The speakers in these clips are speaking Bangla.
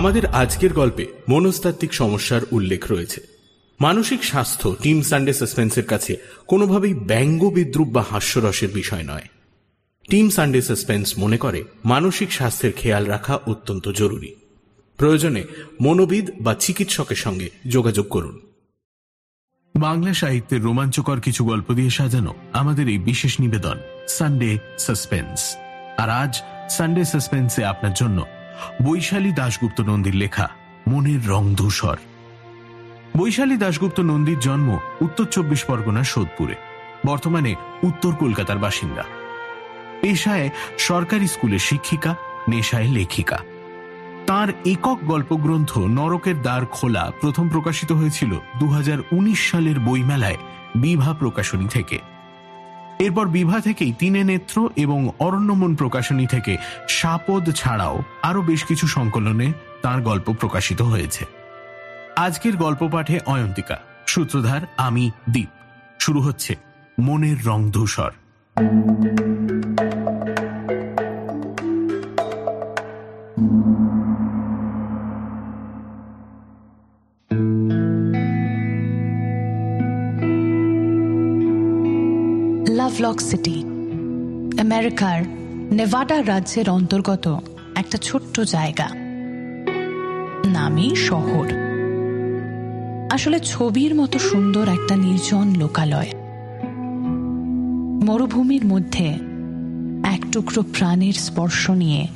আমাদের আজকের গল্পে মনস্তাত্ত্বিক সমস্যার উল্লেখ রয়েছে। মানসিক স্বাস্থ্য, টিম সানডে সাসপেন্সের কাছে কোনোভাবেই ব্যঙ্গ বিদ্রুপ বা হাস্যরসের বিষয় নয়। টিম সানডে সাসপেন্স মনে করে মানসিক স্বাস্থ্যের খেয়াল রাখা অত্যন্ত জরুরি। প্রয়োজনে মনোবিদ বা চিকিৎসকের সঙ্গে যোগাযোগ করুন। বাংলা সাহিত্যের রোমাঞ্চকর কিছু গল্প দিয়ে সাজানো আমাদের এই বিশেষ নিবেদন, সানডে সাসপেন্স। আর আজ সানডে সাসপেন্সে আপনার জন্য বৈশালী দাশগুপ্ত নন্দীর লেখা, মনের রং ধূসর। বৈশালী দাশগুপ্ত নন্দীর জন্ম উত্তর চব্বিশ পরগনার সোদপুরে, বর্তমানে উত্তর কলকাতার বাসিন্দা। পেশায় সরকারি স্কুলের শিক্ষিকা, নেশায় লেখিকা। তার একক গল্পগ্রন্থ নরকের দ্বার খোলা প্রথম প্রকাশিত হয়েছিল দু হাজার উনিশ সালের বইমেলায় বিভা প্রকাশনী থেকে। এরপর বিভা থেকেই তিনে নেত্র এবং অরণ্যমন প্রকাশনী থেকে সাপদ ছাড়াও আরও বেশ কিছু সংকলনে তার গল্প প্রকাশিত হয়েছে। আজকের গল্প পাঠে অয়ন্তিকা, সূত্রধার আমি দ্বীপ শুরু হচ্ছে মনের রং ধূসর লাভলক সিটি আমেরিকার নেভাডা রাজ্যের অন্তর্গত একটা ছোট্ট জায়গা। নামই শহর। আসলে ছবির মতো সুন্দর একটা নির্জন লোকালয়। মরুভূমির মধ্যে এক টুকরো প্রাণের স্পর্শ নিয়ে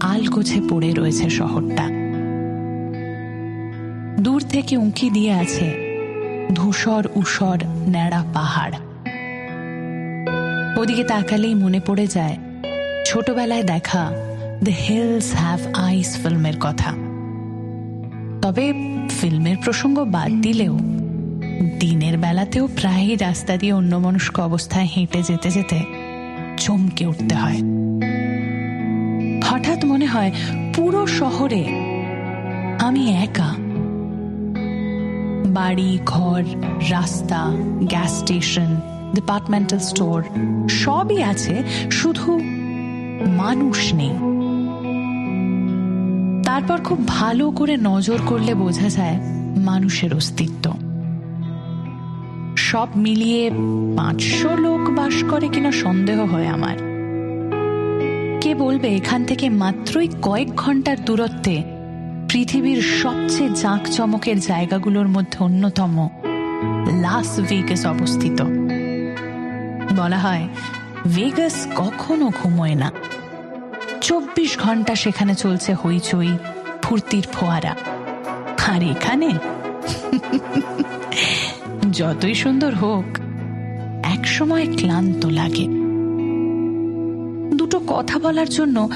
আলগোছে পড়ে রয়েছে শহরটা। দূর থেকে উঁকি দিয়ে আছে ধূসর উষর ন্যাড়া পাহাড়। ওদিকে তাকালেই মনে পড়ে যায়, ছোটবেলায় দেখা দ্য হিলস হ্যাভ আইস ফিল্মের কথা। তবে ফিল্মের প্রসঙ্গ বাদ দিলেও দিনের বেলাতেও প্রায়ই রাস্তা দিয়ে অন্যমনস্ক অবস্থায় হেঁটে যেতে যেতে চমকে উঠতে হয়। হঠাৎ মনে হয় পুরো শহরে আমি একা। বাড়ি, ঘর, রাস্তা গ্যাস স্টেশন ডিপার্টমেন্টাল স্টোর সবই আছে, শুধু মানুষ নেই। তারপর খুব ভালো করে নজর করলে বোঝা যায় মানুষের অস্তিত্ব। সব মিলিয়ে পাঁচশো লোক বাস করে কিনা সন্দেহ হয় আমার। কে বলবে, এখান থেকে মাত্রই কয়েক ঘণ্টার দূরত্বে পৃথিবীর সবচেয়ে জাঁকজমকের জায়গাগুলোর মধ্যে অন্যতম লাস ভেগাস অবস্থিত। বলা হয়, ভেগাস কখনো ঘুমোয় না। চব্বিশ ঘণ্টা সেখানে চলছে হইচই, ফুর্তির ফোয়ারা। আর এখানে? যতই সুন্দর হোক, একসময় ক্লান্ত লাগে। দুটো কথা বলার জন্য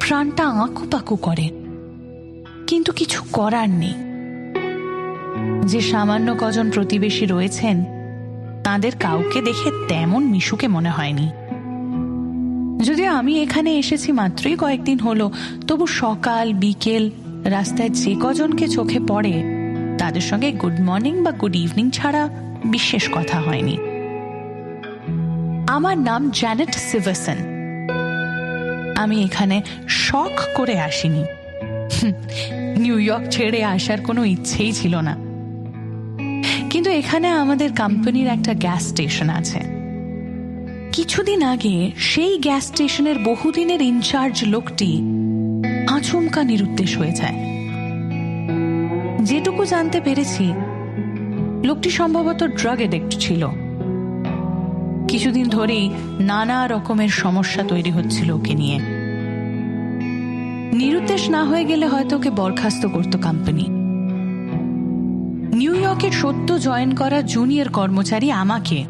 প্রাণটা আঁকু পাকু করে। কিন্তু কিছু করার নেই। যে সামান্য কজন প্রতিবেশী রয়েছেন তাদের কাউকে দেখে তেমন মিশুকে মনে হয়নি। যদিও আমি এখানে এসেছি মাত্রই কয়েকদিন হলো, তবু সকাল, বিকেল, রাস্তায় যে কজনকে চোখে পড়ে, তাদের সঙ্গে গুড মর্নিং বা গুড ইভিনিং ছাড়া বিশেষ কথা হয়নি। আমার নাম জ্যানেট সিভারসন আমি এখানে শখ করে আসিনি। নিউ ইয়র্ক ছেড়ে আসার কোনো ইচ্ছেই ছিল না। কিন্তু এখানে আমাদের কোম্পানির একটা গ্যাস স্টেশন আছে। কিছুদিন আগে সেই গ্যাস স্টেশনের বহুদিনের ইনচার্জ লোকটি আচমকা নিরুদ্দেশ হয়ে যায়। যেটুকু জানতে পেরেছি, লোকটি সম্ভবত ড্রাগ এডিক্ট ছিল। কিছুদিন ধরেই নানা রকমের সমস্যা তৈরি হচ্ছিল ওকে নিয়ে। নিরুদ্দেশ না হয়ে গেলে হয়তো ওকে বরখাস্ত করত কোম্পানি। নিউ ইয়র্কের সত্য জয়েন করা জুনিয়র কর্মচারী আমাকে।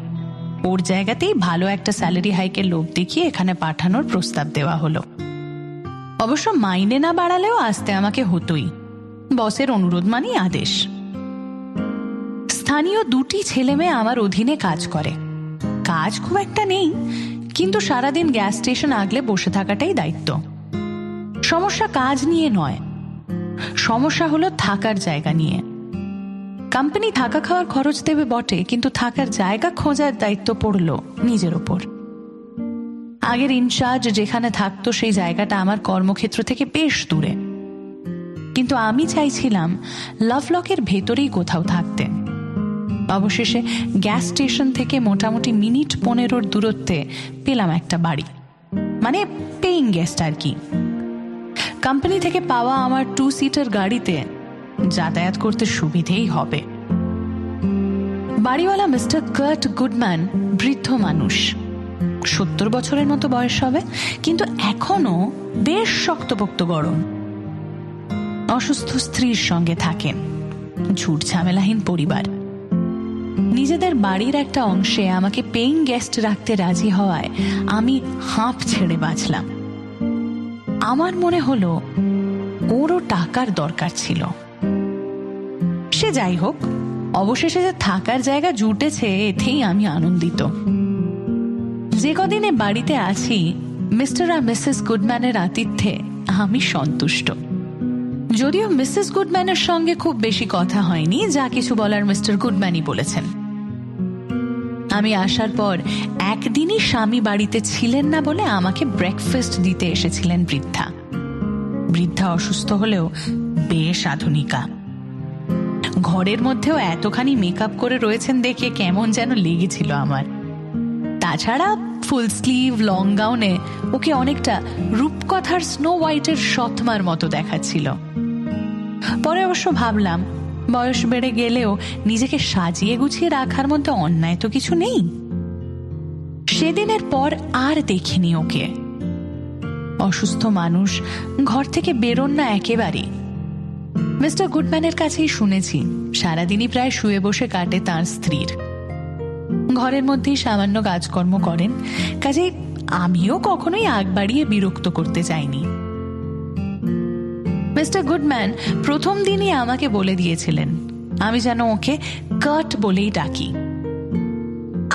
ওর জায়গাতেই ভালো একটা স্যালারি হাইকের লোভ দেখিয়ে এখানে পাঠানোর প্রস্তাব দেওয়া হলো। অবশ্য মাইনে না বাড়ালেও আসতে আমাকে হতোই। বসের অনুরোধ মানেই আদেশ। স্থানীয় দুটি ছেলে মেয়ে আমার অধীনে কাজ করে। কাজ খুব একটা নেই, কিন্তু সারাদিন গ্যাস স্টেশন আগলে বসে থাকাটাই দায়িত্ব। সমস্যা কাজ নিয়ে নয়। সমস্যা হলো থাকার জায়গা নিয়ে। কোম্পানি থাকা খাওয়ার খরচ দেবে বটে, কিন্তু থাকার জায়গা খোঁজার দায়িত্ব পড়ল নিজের ওপর। আগের ইনচার্জ যেখানে থাকতো, সেই জায়গাটা আমার কর্মক্ষেত্র থেকে বেশ দূরে। কিন্তু আমি চাইছিলাম লাভলকের ভেতরেই কোথাও থাকতে। অবশেষে গ্যাস স্টেশন থেকে মোটামুটি মিনিট পনেরোর দূরত্বে পেলাম একটা বাড়ি। মানে পেইং গেস্ট আর কি। কোম্পানি থেকে পাওয়া আমার টু সিটার গাড়িতে যাতায়াত করতে সুবিধেই হবে। বাড়িওয়ালা মিস্টার কার্ট গুডম্যান বৃদ্ধ মানুষ। সত্তর বছরের মতো বয়স হবে, কিন্তু এখনও বেশ শক্তপোক্ত গরম। অসুস্থ স্ত্রীর সঙ্গে থাকেন। ঝুট ঝামেলাহীন পরিবার। নিজেদের বাড়ির একটা অংশে আমাকে পেইং গেস্ট রাখতে রাজি হওয়ায় আমি হাঁপ ছেড়ে বাঁচলাম। আমার মনে হলো, ওরও টাকার দরকার ছিল। সে যাই হোক, অবশেষে যে থাকার জায়গা জুটেছে, এতেই আমি আনন্দিত। যে কদিনে বাড়িতে আছি, মিস্টার আর মিসেস গুডম্যানের আতিথ্যে আমি সন্তুষ্ট। যদিও মিসেস গুডম্যানের সঙ্গে খুব বেশি কথা হয়নি, যা কিছু বলার মিস্টার গুডম্যানই বলেছেন। আমি আসার পর একদিনই স্বামী বাড়িতে ছিলেন না বলে আমাকে ব্রেকফাস্ট দিতে এসেছিলেন বৃদ্ধা। বৃদ্ধা অসুস্থ হলেও বেশ আধুনিকা। ঘরের মধ্যেও এতখানি মেকআপ করে রয়েছেন দেখে কেমন যেন লেগেছিল আমার। তাছাড়া ফুল স্লিভ লং গাউনে ওকে অনেকটা রূপকথার স্নো হোয়াইটের সৎমার মতো দেখাচ্ছিল। পরে অবশ্য ভাবলাম, বয়স বেড়ে গেলেও নিজেকে সাজিয়ে গুছিয়ে রাখার মধ্যে অন্যায় তো কিছু নেই। সেদিনের পর আর দেখিনি ওকে। অসুস্থ মানুষ, ঘর থেকে বেরোন না একেবারে মিস্টার গুডম্যানের কাছেই শুনেছি, সারাদিনই প্রায় শুয়ে বসে কাটে তার স্ত্রীর। ঘরের মধ্যেই সামান্য কাজকর্ম করেন, কাজে আমিও কখনোই আগ বাড়িয়ে বিরক্ত করতে চাইনি। মিস্টার গুডম্যান প্রথম দিনই আমাকে বলে দিয়েছিলেন, আমি যেন ওকে কাট বলেই ডাকি।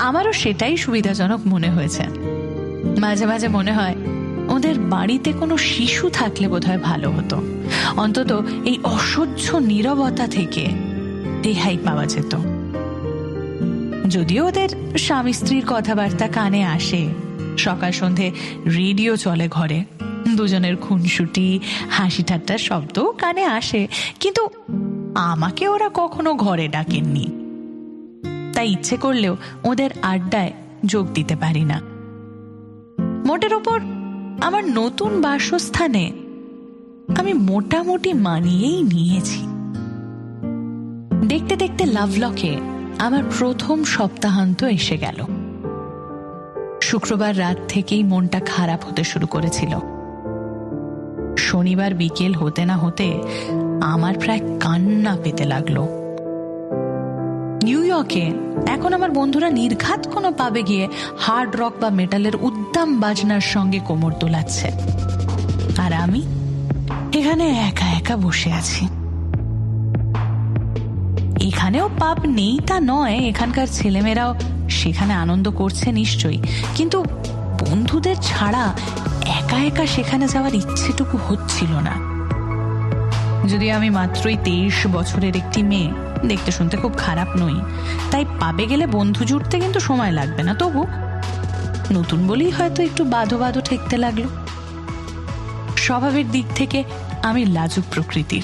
আমারও সেটাই সুবিধাজনক মনে হয়েছে। মাঝে মাঝে মনে হয় ওদের বাড়িতে কোনো শিশু থাকলে বোধহয় ভালো হতো। অন্তত এই অসহ্য নীরবতা থেকে রেহাই পাওয়া যেত। যদিও ওদের স্বামী স্ত্রীর কথাবার্তা কানে আসে। সকাল সন্ধে রেডিও চলে ঘরে। দুজনের খুনসুটি হাসি ঠাট্টার শব্দও কানে আসে। কিন্তু আমাকে ওরা কখনো ঘরে ডাকেননি। তাই ইচ্ছে করলেও ওদের আড্ডায় যোগ দিতে পারি না। মোটের ওপর আমার নতুন বাসস্থানে আমি মোটামুটি মানিয়েই নিয়েছি। দেখতে দেখতে লাভলকে আমার প্রথম সপ্তাহান্ত এসে গেল। শুক্রবার রাত থেকেই মনটা খারাপ হতে শুরু করেছিল। শনিবার বিকেল হতে না হতে আমার প্রায় কান্না পেতে লাগল। নিউ ইয়র্কে এখন আমার বন্ধুরা নির্ঘাত কোনো পাবে গিয়ে হার্ড রক বা মেটালের উদ্দাম বাজনার সঙ্গে কোমর তোলাচ্ছে আর আমি এখানে একা একা বসে আছি। এখানেও পাপ নেই তা নয়, এখানকার ছেলেমেয়েরাও সেখানে আনন্দ করছে নিশ্চয়ই। কিন্তু বন্ধুদের ছাড়া একা একা সেখানে যাওয়ার ইচ্ছেটুকু হচ্ছিল না। যদি আমি মাত্রই তেইশ বছরের একটি মেয়ে দেখতে শুনতে খুব খারাপ নই। তাই পাবে গেলে বন্ধু জুটতে কিন্তু সময় লাগবে না, তবু নতুন বলেই হয়তো একটু বাধো বাধো ঠেকতে লাগল। স্বভাবের দিক থেকে আমি লাজুক প্রকৃতির।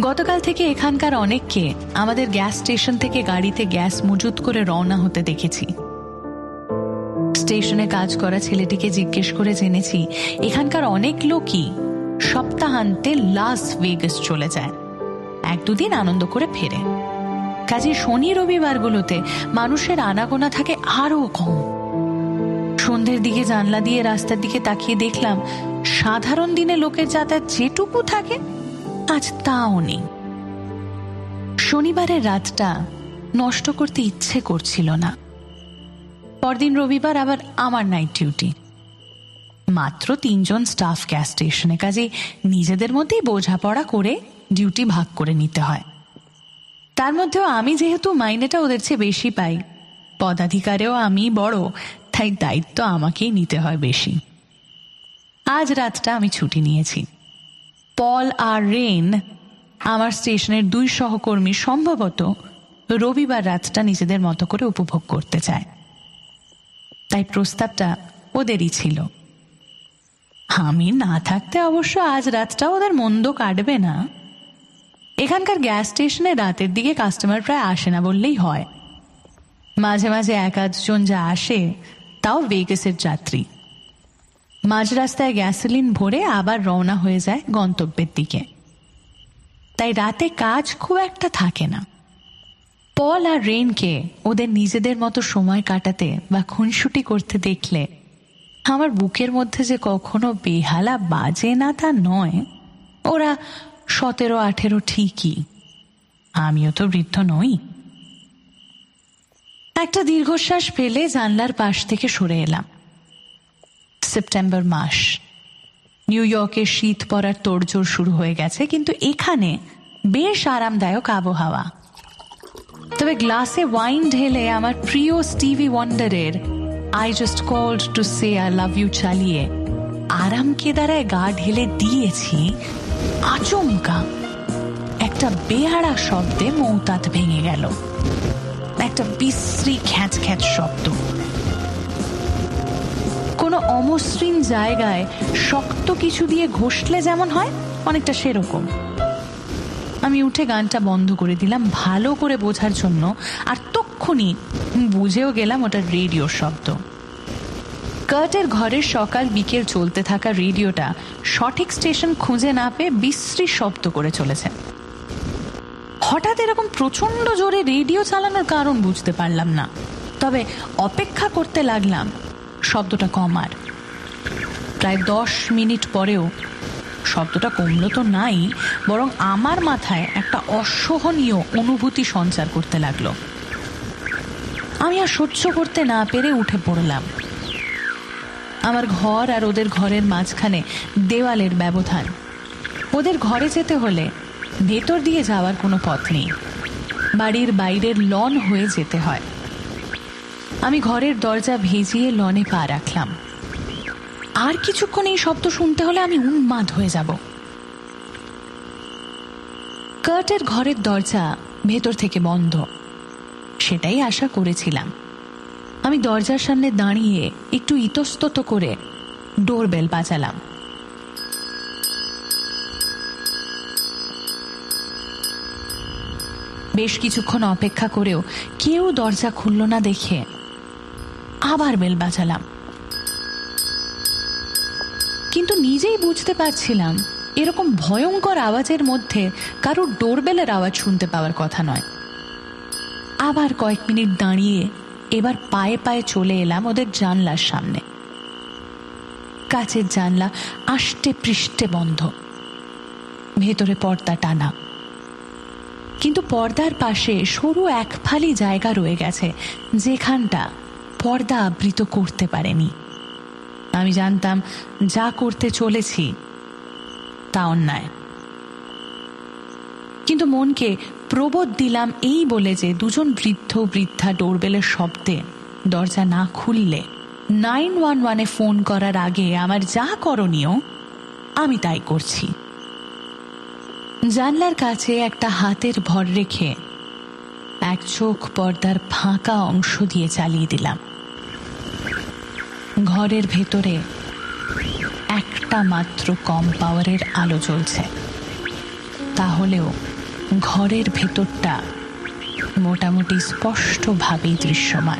গতকাল থেকে এখানকার অনেককে আমাদের গ্যাস স্টেশন থেকে গাড়িতে গ্যাস মজুত করে রওনা হতে দেখেছি। স্টেশনে কাজ করা ছেলেটিকে জিজ্ঞেস করে জেনেছি, এখানকার অনেক লোকই সপ্তাহান্তে লাস ভেগাস চলে যায়। এক দুদিন আনন্দ করে ফেরে। কাজে শনি রবিবারগুলোতে মানুষের আনাগোনা থাকে আরও কম। সন্ধ্যের দিকে জানলা দিয়ে রাস্তার দিকে তাকিয়ে দেখলাম, সাধারণ দিনে লোকের যাতায়াত যেটুকু থাকে, আজ তাও নেই। শনিবারের রাতটা নষ্ট করতে ইচ্ছে করছিল না। পরদিন রবিবার আবার আমার নাইট ডিউটি মাত্র তিনজন স্টাফ গ্যাস স্টেশনে কাজে নিজেদের মধ্যেই বোঝাপড়া করে ডিউটি ভাগ করে নিতে হয়। তার মধ্যেও আমি যেহেতু মাইনেটা ওদের চেয়ে বেশি পাই, পদাধিকারেও আমি বড়, তাই দায়িত্ব আমাকেই নিতে হয় বেশি। আজ রাতটা আমি ছুটি নিয়েছি। পল আর রেন, আমার স্টেশনের দুই সহকর্মী সম্ভবত রবিবার রাতটা নিজেদের মতো করে উপভোগ করতে চায়। তাই প্রস্তাবটা ওদেরই ছিল। আমি না থাকতে অবশ্য আজ রাতটা ওদের মন্দ কাটবে না। এখানকার গ্যাস স্টেশনে রাতের দিকে কাস্টমার প্রায় আসে না বললেই হয়। মাঝে মাঝে এক আধজন যা আসে, তাও ভেগাসের যাত্রী। মাঝ রাস্তায় গ্যাসোলিন ভরে আবার রওনা হয়ে যায় গন্তব্যের দিকে। তাই রাতে কাজ খুব একটা থাকে না। পল আর রেনকে ওদের নিজেদের মতো সময় কাটাতে বা খুনসুটি করতে দেখলে আমার বুকের মধ্যে যে কখনো বেহালা বাজে না তা নয়। ওরা সতেরো, আঠেরো ঠিকই। আমিও তো বৃদ্ধ নই। একটা দীর্ঘশ্বাস ফেলে জানলার পাশ থেকে সরে এলাম। সেপ্টেম্বর মাস। নিউ ইয়র্কের শীত পড়ার তোড়জোড় শুরু হয়ে গেছে, কিন্তু এখানে বেশ আরামদায়ক আবহাওয়া। তবে গ্লাসে ওয়াইন ঢেলে আমার প্রিয় Stevie ওয়ান্ডারের I just called to say I love you চালিয়ে আরাম কেদারায় গা ঢেলে দিয়েছি। আচমকা। একটা বেহাড়া শব্দে মৌতাত ভেঙে গেল। একটা বিশ্রী খ্যাচ খ্যাচ শব্দ। কোনো অমসৃণ জায়গায় শক্ত কিছু দিয়ে ঘষলে যেমন হয়, অনেকটা সেরকম। আমি উঠে গানটা বন্ধ করে দিলাম ভালো করে বোঝার জন্য, আর তক্ষুনি বুঝেও গেলাম ওটা রেডিওর শব্দ। কার্টের ঘরের সকাল বিকেল চলতে থাকা রেডিওটা সঠিক স্টেশন খুঁজে না পেয়ে বিশ্রী শব্দ করে চলেছে। হঠাৎ এরকম প্রচণ্ড জোরে রেডিও চালানোর কারণ বুঝতে পারলাম না। তবে অপেক্ষা করতে লাগলাম, শব্দটা কমার প্রায় দশ মিনিট পরেও শব্দটা কমলো তো নাই, বরং আমার মাথায় একটা অসহনীয় অনুভূতি সঞ্চার করতে লাগল। আমি আর সহ্য করতে না পেরে উঠে পড়লাম। আমার ঘর আর ওদের ঘরের মাঝখানে দেওয়ালের ব্যবধান। ওদের ঘরে যেতে হলে ভেতর দিয়ে যাওয়ার কোনো পথ নেই। বাড়ির বাইরের লন হয়ে যেতে হয়। আমি ঘরের দরজা ভেজিয়ে লনে পা রাখলাম। আর কিছুক্ষণ এই শব্দ শুনতে হলে আমি উন্মাদ হয়ে যাব। কার্টের ঘরের দরজা ভেতর থেকে বন্ধ। সেটাই আশা করেছিলাম। আমি দরজার সামনে দাঁড়িয়ে একটু ইতস্তত করে ডোরবেল বাজালাম। বেশ কিছুক্ষণ অপেক্ষা করেও কেউ দরজা খুলল না দেখে আবার বেল বাজালাম। কিন্তু নিজেই বুঝতে পারছিলাম এরকম ভয়ঙ্কর আওয়াজের মধ্যে কারোর ডোরবেলের আওয়াজ শুনতে পাওয়ার কথা নয়। আবার কয়েক মিনিট দাঁড়িয়ে এবার পায়ে পায়ে চলে এলাম ওদের জানলার সামনে। কাছের জানলা আষ্টে পৃষ্ঠে বন্ধ। ভেতরে পর্দা টানা। কিন্তু পর্দার পাশে সরু এক ফালি জায়গা রয়ে গেছে, যেখানটা পর্দা আবৃত করতে পারেনি। আমি জানতাম, যা করতে চলেছি, তা অন্যায়। কিন্তু মনকে প্রবোধ দিলাম এই বলে যে দুজন বৃদ্ধ বৃদ্ধা ডোরবেলের শব্দে দরজা না খুললে নাইন ওয়ান ওয়ানে ফোন করার আগে আমার যা করণীয়, আমি তাই করছি। জানলার কাছে একটা হাতের ভর রেখে এক চোখ পর্দার ফাঁকা অংশ দিয়ে চালিয়ে দিলাম। ঘরের ভেতরে একটা মাত্র কম পাওয়ারের আলো জ্বলছে। তাহলেও ঘরের ভেতরটা মোটামুটি স্পষ্টভাবেই দৃশ্যমান।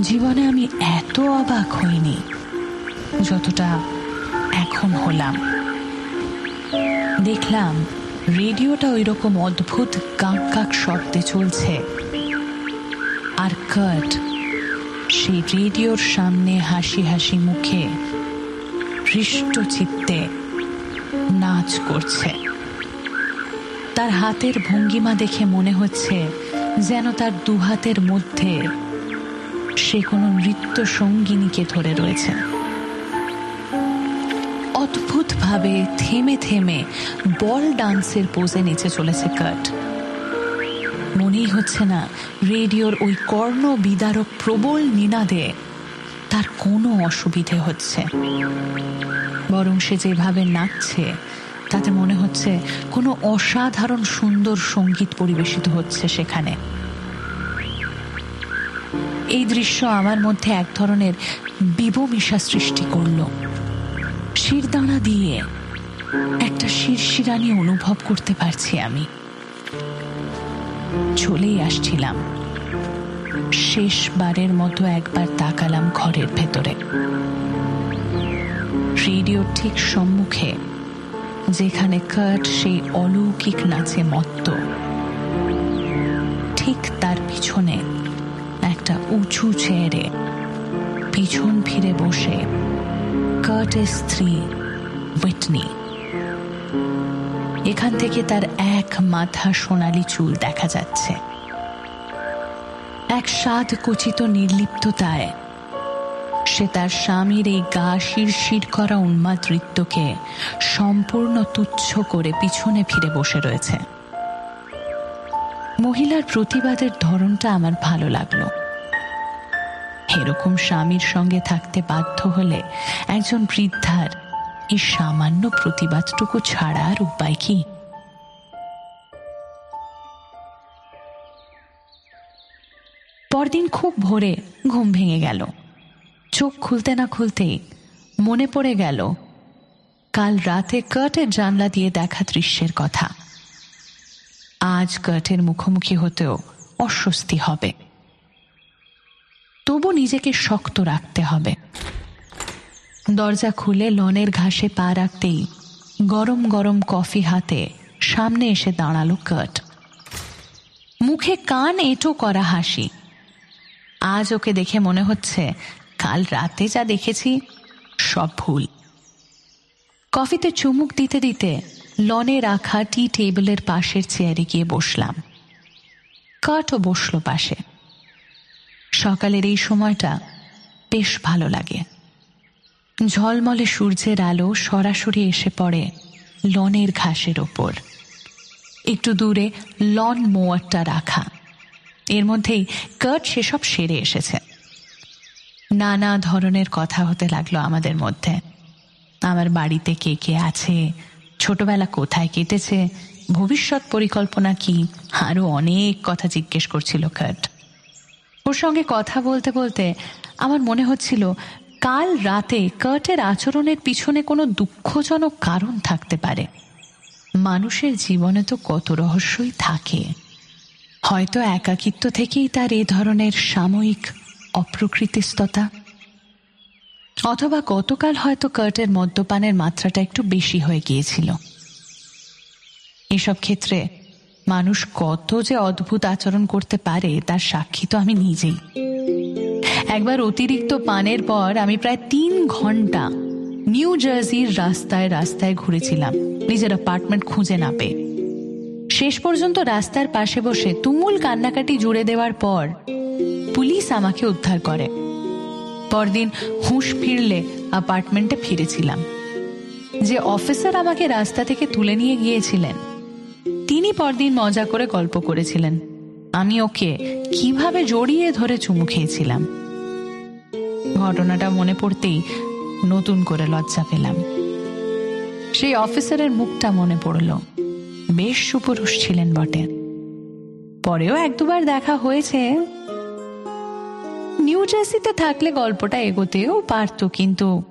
জীবনে আমি এত অবাক হইনি, যতটা এখন হলাম। দেখলাম রেডিওটা ওই রকম অদ্ভুত কাক কাক শব্দে চলছে। আর কার্ট সেই রেডিওর সামনে হাসি হাসি মুখে হৃষ্ট নাচ করছে। তার হাতের ভঙ্গিমা দেখে মনে হচ্ছে যেন তার দুহাতের মধ্যে সে কোনো নৃত্য সঙ্গিনীকে ধরে রয়েছে। অদ্ভুতভাবে থেমে থেমে বল ডান্সের পোজে নেচে চলেছে কাট মনেই হচ্ছে না রেডিওর ওই কর্ণ বিদারক প্রবল নিনাদে তার কোনো অসুবিধে হচ্ছে। বরং সে যেভাবে নাচছে তাতে মনে হচ্ছে কোনো অসাধারণ সুন্দর সংগীত পরিবেশিত হচ্ছে সেখানে। এই দৃশ্য আমার মধ্যে এক ধরনের বিবমিশা সৃষ্টি করল। শিরদাঁড়া দিয়ে একটা শিরশিরানি অনুভব করতে পারছি আমি। চলেই আসছিলাম। শেষবারের মতো একবার তাকালাম ঘরের ভেতরে। রেডিও ঠিক সম্মুখে যেখানে কাট সেই অলৌকিক নাচে মত্ত। ঠিক তার পিছনে একটা উঁচু চেয়ারে পিছন ফিরে বসে কার্টের স্ত্রী উইটনি এখান থেকে তার এক মাথা সোনালি চুল দেখা যাচ্ছে। এক স্বাদ কচিত নির্লিপ্ততায় সে তার স্বামীর এই গা শিরশির করা উন্মাদ নৃত্যকে সম্পূর্ণ তুচ্ছ করে পিছনে ফিরে বসে রয়েছে। মহিলার প্রতিবাদের ধরনটা আমার ভালো লাগল। এরকম স্বামীর সঙ্গে থাকতে বাধ্য হলে একজন বৃদ্ধার এই সামান্য প্রতিবাদটুকু ছাড়ার উপায় কি? পরদিন খুব ভোরে ঘুম ভেঙে গেল। চোখ খুলতে না খুলতেই মনে পড়ে গেল, কাল রাতে কার্টের জানলা দিয়ে দেখা দৃশ্যের কথা। আজ কার্টের মুখোমুখি হতেও অস্বস্তি হবে। তবু নিজেকে শক্ত রাখতে হবে। দরজা খুলে লনের ঘাসে পা রাখতেই গরম গরম কফি হাতে সামনে এসে দাঁড়াল কার্ট। মুখে কান এঁটো করা হাসি। আজ ওকে দেখে মনে হচ্ছে কাল রাতে যা দেখেছি, সব ভুল। কফিতে চুমুক দিতে দিতে লনে রাখা টি টেবিলের পাশের চেয়ারে গিয়ে বসলাম। কাটও বসল পাশে। সকালের এই সময়টা বেশ ভালো লাগে। ঝলমলে সূর্যের আলো সরাসরি এসে পড়ে লনের ঘাসের ওপর। একটু দূরে লন মোয়ারটা রাখা। এর মধ্যেই কার্ট সেসব সেরে এসেছে। নানা ধরনের কথা হতে লাগল আমাদের মধ্যে। আমার বাড়িতে কে কে আছে? ছোটবেলা কোথায় কেটেছে? ভবিষ্যৎ পরিকল্পনা কি? আরও অনেক কথা জিজ্ঞেস করছিল কার্ট ওর সঙ্গে কথা বলতে বলতে আমার মনে হচ্ছিল, কাল রাতে কার্টের আচরণের পিছনে কোনো দুঃখজনক কারণ থাকতে পারে। মানুষের জীবনে তো কত রহস্যই থাকে। হয়তো একাকিত্ব থেকেই তার এ ধরনের সাময়িক অপ্রকৃতিস্ততা অথবা গতকাল হয়তো কার্টের মদ্যপানের মাত্রাটা একটু বেশি হয়ে গিয়েছিল। এসব ক্ষেত্রে মানুষ কত যে অদ্ভুত আচরণ করতে পারে, তার সাক্ষী তো আমি নিজেই। একবার অতিরিক্ত পানের পর আমি প্রায় তিন ঘণ্টা নিউ জার্সির রাস্তায় রাস্তায় ঘুরেছিলাম। নিজের অ্যাপার্টমেন্ট খুঁজে না পেয়ে। শেষ পর্যন্ত রাস্তার পাশে বসে তুমুল কান্নাকাটি জুড়ে দেওয়ার পর পুলিশ আমাকে উদ্ধার করে। পরদিন হুঁশ ফিরলে অ্যাপার্টমেন্টে ফিরেছিলাম। যে অফিসার আমাকে রাস্তা থেকে তুলে নিয়ে গিয়েছিলেন, তিনি পরদিন মজা করে গল্প করেছিলেন। আমি ওকে কীভাবে জড়িয়ে ধরে চুমু খেয়েছিলাম। ঘটনাটা মনে পড়তেই নতুন করে লজ্জা পেলাম। সেই অফিসারের মুখটা মনে পড়ল। বেশ সুপুরুষ ছিলেন বটে। পরেও এক দুবার দেখা হয়েছে নিউ জার্সিতে থাকলে গল্পটা এগোতেও পারত কিন্তু।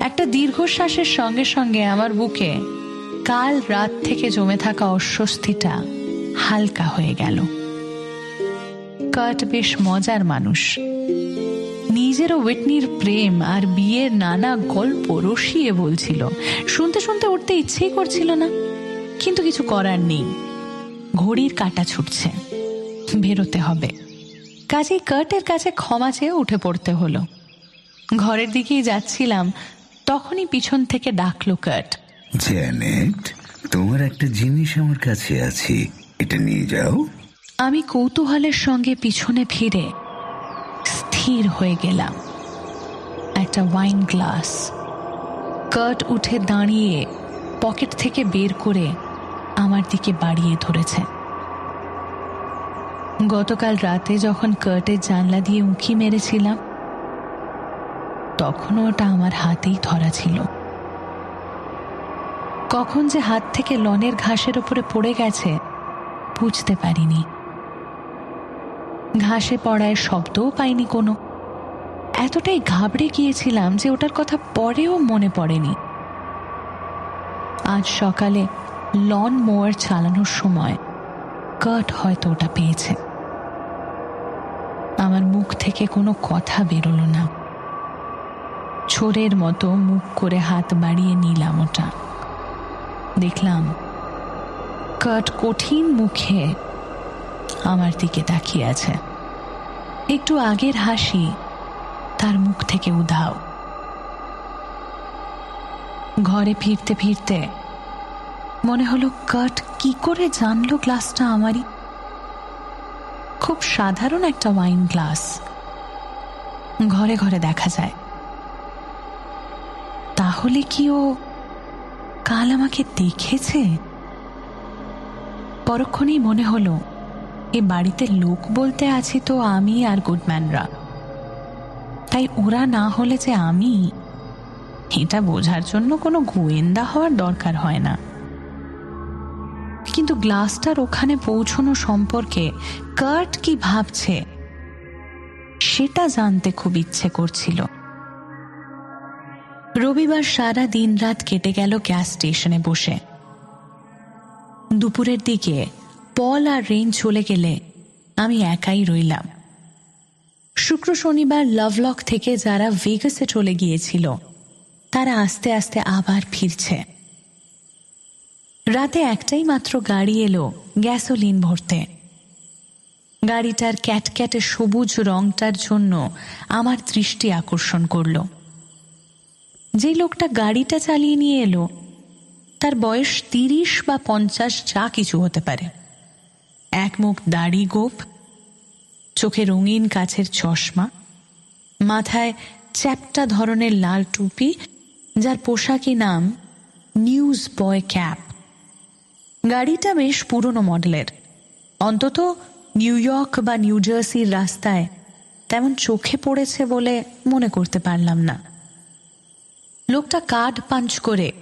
একটা দীর্ঘশ্বাসের সঙ্গে সঙ্গে আমার বুকে কাল রাত থেকে জমে থাকা অস্বস্তিটা হালকা হয়ে গেল। কাট বেশ মজার মানুষ। নিজেরও ওয়েটনির প্রেম আর বিয়ের নানা গল্প রসিয়ে বলছিল। শুনতে শুনতে উঠতে ইচ্ছেই করছিল না, কিন্তু কিছু করার নেই। ঘড়ির কাটা ছুটছে। বেরোতে হবে। কাজেই কার্টের কাছে ক্ষমা চেয়ে উঠে পড়তে হলো। ঘরের দিকেই যাচ্ছিলাম তখনই পিছন থেকে ডাকলো কার্ট। জ্যানেট তোমার একটা জিনিস আমার কাছে আছে এটা নিয়ে যাও। আমি কৌতূহলের সঙ্গে পিছনে ফিরে স্থির হয়ে গেলাম। একটা ওয়াইন গ্লাস। কার্ট উঠে দাঁড়িয়ে পকেট থেকে বের করে আমার দিকে বাড়িয়ে ধরেছে। গতকাল রাতে যখন কার্টের জানলা দিয়ে উঁকি মেরেছিলাম, তখনও ওটা আমার হাতেই ধরা ছিল। কখন যে হাত থেকে লনের ঘাসের ওপরে পড়ে গেছে, বুঝতে পারিনি। ঘাসে পড়ায় শব্দও পাইনি কোনো। এতটাই ঘাবড়ে গিয়েছিলাম যে ওটার কথা পরেও মনে পড়েনি। আজ সকালে লন মোয়ার চালানোর সময় কাট হয়তো ওটা পেয়েছে। আমার মুখ থেকে কোনো কথা বেরোলো না। ছোরের মতো মুখ করে হাত বাড়িয়ে নিলাম ওটা। দেখলাম, কাট কঠিন মুখে আমার দিকে তাকিয়ে আছে। একটু আগের হাসি তার মুখ থেকে উধাও। ঘরে ফিরতে ফিরতে মনে হলো কাট কি করে জানলো গ্লাসটা আমারই? খুব সাধারণ একটা ওয়াইন গ্লাস। ঘরে ঘরে দেখা যায়। তাহলে কি ও কাল আমাকে দেখেছে? পরক্ষণেই মনে হলো, এ বাড়িতে লোক বলতে আছি তো আমি আর গুডম্যানরা। তাই ওরা না হলে যে আমি, এটা বোঝার জন্য কোনো গোয়েন্দা হওয়ার দরকার হয় না। কিন্তু গ্লাসটার ওখানে পৌঁছনো সম্পর্কে কার্ট কি ভাবছে, সেটা জানতে খুব ইচ্ছে করছিল। রবিবার সারা দিন রাত কেটে গেল গ্যাস স্টেশনে বসে। দুপুরের দিকে পল আর রেন চলে গেলে আমি একাই রইলাম। শুক্র শনিবার লাভলক থেকে যারা ভেগাসে চলে গিয়েছিল, তারা আস্তে আস্তে আবার ফিরছে। রাতে একটাই মাত্র গাড়ি এলো, গ্যাসোলিন ভরতে। গাড়িটার ক্যাটক্যাটে সবুজ রংটার জন্য আমার দৃষ্টি আকর্ষণ করল। যে লোকটা গাড়িটা চালিয়ে নিয়ে এলো, তার বয়স তিরিশ বা পঞ্চাশ যা কিছু হতে পারে। এক মুখ দাড়ি গোপ, চোখে রঙিন কাছের চশমা, মাথায় চ্যাপটা ধরনের লাল টুপি, যার পোশাকি নাম নিউজ বয় ক্যাপ। গাড়িটা বেশ পুরনো মডেলের। অন্তত নিউ ইয়র্ক বা নিউ জার্সির রাস্তায় তেমন চোখে পড়েছে বলে মনে করতে পারলাম না। লোকটা কার্ড পাঞ্চ করে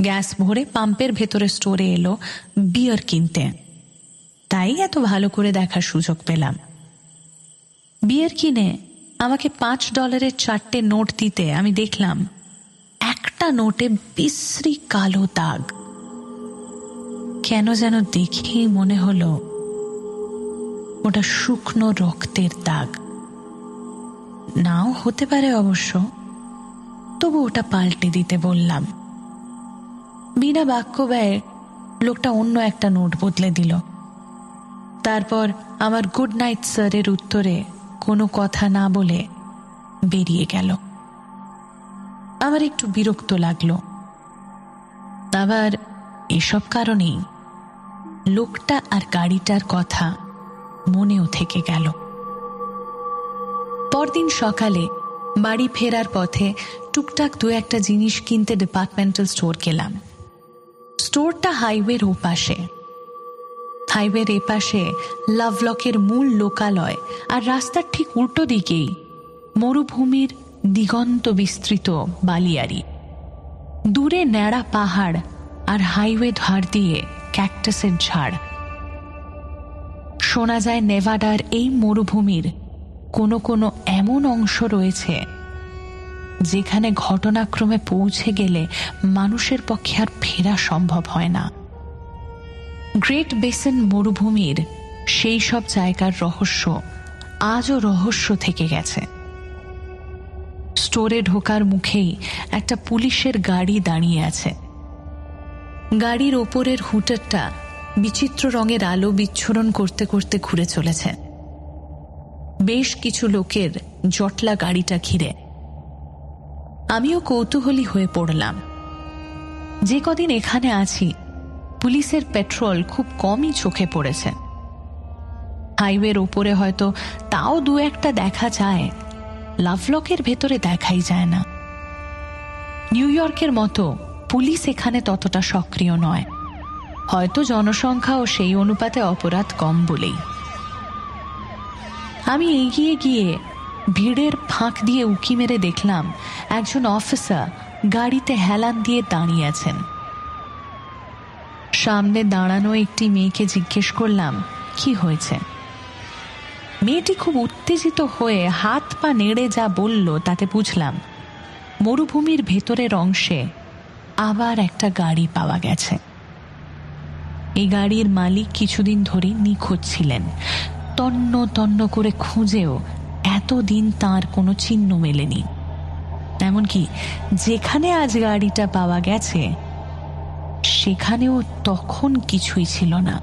গ্যাস ভরে পাম্পের ভেতরে স্টোরে এলো বিয়ার কিনতে। তাই এত ভালো করে দেখার সুযোগ পেলাম। বিয়ার কিনে আমাকে পাঁচ ডলারের চারটে নোট দিতে আমি দেখলাম, একটা নোটে বিশ্রী কালো দাগ। কেন যেন দেখেই মনে হলো ওটা শুকনো রক্তের দাগ। নাও হতে পারে অবশ্য, তবু ওটা পাল্টে দিতে বললাম। বিনা বাক্য ব্যয়ে লোকটা অন্য একটা নোট বদলে দিল। তারপর আমার গুড নাইট স্যারের উত্তরে কোনো কথা না বলে বেরিয়ে গেল। আমার একটু বিরক্ত লাগল। আবার এসব কারণেই লোকটা আর গাড়িটার কথা মনেও থেকে গেল। পরদিন সকালে বাড়ি ফেরার পথে টুকটাক দু একটা জিনিস কিনতে ডিপার্টমেন্টাল স্টোর গেলাম। স্টোরটা হাইওয়ের ওপাশে। হাইওয়ের এপাশে লাভলকের মূল লোকালয় আর রাস্তার ঠিক উল্টো দিকেই মরুভূমির দিগন্ত বিস্তৃত বালিয়ারি। দূরে ন্যাড়া পাহাড় আর হাইওয়ে ধার দিয়ে ক্যাকটাসের ঝাড় শোনা যায় নেভাডার এই মরুভূমির কোনো কোনো এমন অংশ রয়েছে যেখানে ঘটনাক্রমে পৌঁছে গেলে মানুষের পক্ষে আর ফেরা সম্ভব হয় না। গ্রেট বেসন মরুভূমির সেই সব জায়গার রহস্য আজও রহস্য থেকে গেছে। স্টোরে ঢোকার মুখেই একটা পুলিশের গাড়ি দাঁড়িয়ে আছে। গাড়ির ওপরের হুটারটা বিচিত্র রঙের আলো বিচ্ছুরণ করতে করতে ঘুরে চলেছে। বেশ কিছু লোকের জটলা গাড়িটা ঘিরে। আমিও কৌতূহলী হয়ে পড়লাম। যে কদিন এখানে আছি, পুলিশের পেট্রোল খুব কমই চোখে পড়েছে। হাইওয়ের ওপরে হয়তো তাও দু একটা দেখা যায়, লাভলকের ভেতরে দেখাই যায় না। নিউ ইয়র্কের মতো পুলিশ এখানে ততটা সক্রিয় নয়। হয়তো জনসংখ্যা ও সেই অনুপাতে অপরাধ কম বলেই। আমি এগিয়ে গিয়ে ভিড়ের ফাঁক দিয়ে উকি মেরে দেখলাম একজন অফিসার গাড়িতে হেলান দিয়ে দাঁড়িয়ে আছেন। সামনে দাঁড়ানো একটি মেয়েকে জিজ্ঞেস করলাম, কি হয়েছে? মেয়েটি খুব উত্তেজিত হয়ে হাত পা নেড়ে যা বলল তাতে বুঝলাম, মরুভূমির ভেতরের অংশে আবার একটা গাড়ি পাওয়া গেছে। এই গাড়ির মালিক কিছুদিন ধরে নিখোঁজ ছিলেন। তন্ন তন্ন করে খুঁজেও এতদিন তার কোনো চিহ্ন মেলেনি। এমনকি যেখানে আজ গাড়িটা পাওয়া গেছে, সেখানেও তখন কিছুই ছিল না।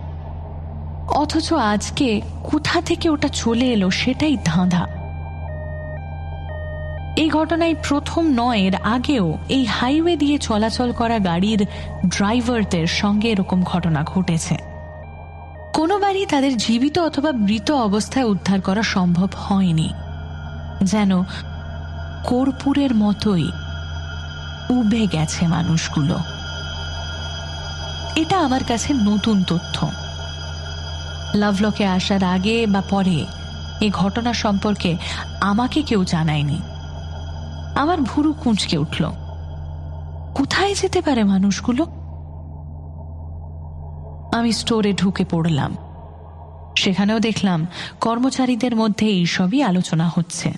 অথচ আজকে কোথা থেকে ওটা চলে এলো সেটাই ধাঁধা। এই ঘটনায় প্রথম নয় এর আগেও এই হাইওয়ে দিয়ে চলাচল করা গাড়ির ড্রাইভারদের সঙ্গে এরকম ঘটনা ঘটেছে। কোনোবারই তাদের জীবিত অথবা মৃত অবস্থায় উদ্ধার করা সম্ভব হয়নি। যেন কর্পূরের মতোই উবে গেছে মানুষগুলো। এটা আমার কাছে নতুন তথ্য। লাভলকে আসার আগে বা পরে এ ঘটনা সম্পর্কে আমাকে কেউ জানায়নি। আমার ভুরু কুঁচকে উঠল। কোথায় যেতে পারে মানুষগুলো? আমি স্টোরে ঢুকে পড়লাম। সেখানেও দেখলাম কর্মচারীদের মধ্যে এইসবই আলোচনা হচ্ছে।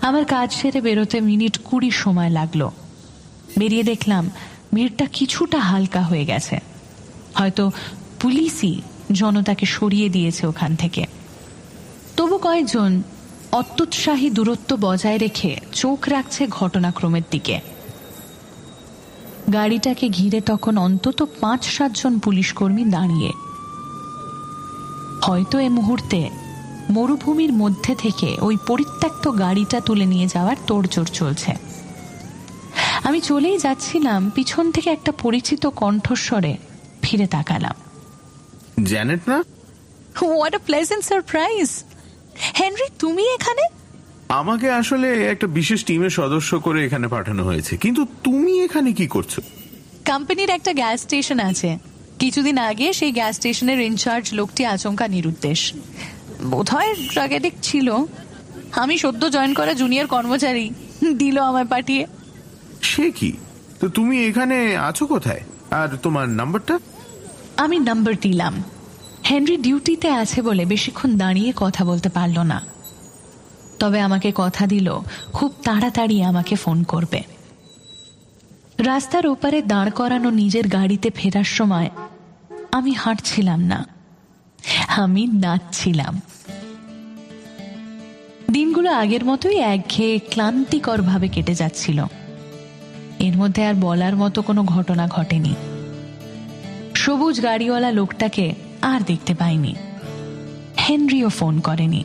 আমার কাজ সেরে বেরোতে মিনিট কুড়ি সময় লাগল। বেরিয়ে দেখলাম ভিড়টা কিছুটা হালকা হয়ে গেছে। হয়তো পুলিশই জনতাকে সরিয়ে দিয়েছে ওখান থেকে। তবু কয়েকজন অত্যুৎসাহী দূরত্ব বজায় রেখে চোখ রাখছে ঘটনাক্রমের দিকে। গাড়িটাকে ঘিরে তখন অন্তত পাঁচ সাতজন পুলিশ কর্মী দাঁড়িয়ে। হয়তো এ মুহূর্তে মরুভূমির মধ্যে থেকে ওই পরিত্যক্ত গাড়িটা তুলে নিয়ে যাওয়ার তোড়জোড় চলছে। আমি চলেই যাচ্ছিলাম পিছন থেকে একটা পরিচিত কণ্ঠস্বরে ফিরে তাকালাম। জ্যানেট না? What a pleasant surprise Henry তুমি এখানে? আমাকে আসলে একটা বিশেষ টিমের সদস্য করে এখানে পাঠানো হয়েছে। কিন্তু তুমি এখানে কি করছ? কোম্পানির একটা গ্যাস স্টেশন আছে। কিছুদিন আগে সেই গ্যাস স্টেশনের ইনচার্জ লোকটি আচমকা নিরুদ্দেশ। বোধহয় অ্যাডিক্ট ছিল। আমি সদ্য জয়েন করা জুনিয়র কর্মচারী। দিল আমায় পাঠিয়ে। সে কি? তো তুমি এখানে আছো কোথায়? আর তোমার নাম্বারটা আমি নাম্বার দিলাম। হেনরি ডিউটিতে আছে বলে বেশিক্ষণ দাঁড়িয়ে কথা বলতে পারল না। তবে আমাকে কথা দিল, খুব তাড়াতাড়ি আমাকে ফোন করবে। রাস্তার ওপারে দাঁড় করানো নিজের গাড়িতে ফেরার সময় আমি হাঁটছিলাম না। আমি নাচছিলাম। দিনগুলো আগের মতোই একঘেয়ে ক্লান্তিকর ভাবে কেটে যাচ্ছিল। এর মধ্যে আর বলার মতো কোনো ঘটনা ঘটেনি। সবুজ গাড়িওয়ালা লোকটাকে আর দেখতে পাইনি। হেনরিও ফোন করেনি।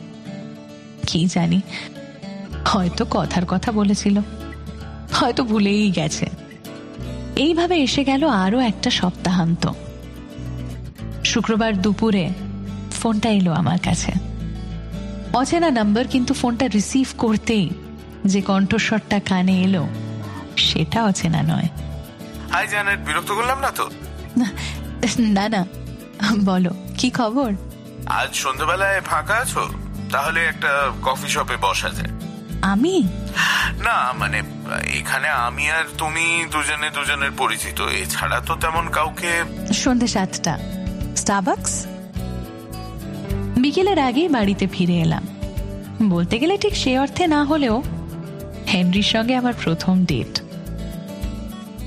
কি জানি হয়তো কথার কথা বলেছিল। হয়তো ভুলেই গেছে। এইভাবে এসে গেল আরও একটা সপ্তাহান্ত। শুক্রবার দুপুরে ফোনটা এলো আমার কাছে। অচেনা নাম্বার কিন্তু ফোনটা রিসিভ করতেই যে কণ্ঠস্বরটা কানে এলো সেটা অচেনা নয়। হাই জ্যানেট বিরক্ত করলাম না তো? না না বলো কি খবর? আজ সন্ধ্যাবেলায় ফাঁকা আছো? তাহলে একটা কফি শপে বসা যায়। আমি? না মানে এখানে আমি আর তুমি দুজনে দুজনের পরিচিত। এছাড়া তো তেমন কাউকে সন্ধে সাতটা। স্টারবাক্স বিকেলের আগেই বাড়িতে ফিরে এলাম। বলতে গেলে ঠিক সে অর্থে না হলেও হেনরির সঙ্গে আমার প্রথম ডেট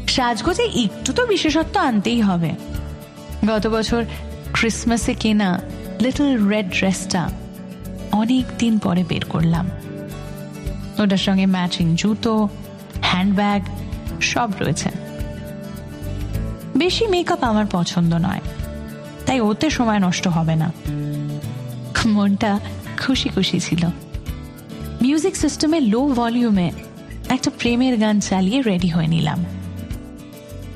সাজগোজে একটু তো বিশেষত্ব আনতেই হবে। গত বছর ক্রিসমাসে কেনা লিটল রেড ড্রেসটা অনেক দিন পরে বের করলাম। ওটার সঙ্গে ম্যাচিং জুতো হ্যান্ডব্যাগ সব রয়েছে। বেশি মেকআপ আমার পছন্দ নয়, তাই ওতে সময় নষ্ট হবে না। মনটা খুশি খুশি ছিল। মিউজিক সিস্টেমে লো ভলিউমে একটা প্রেমের গান চালিয়ে রেডি হয়ে নিলাম।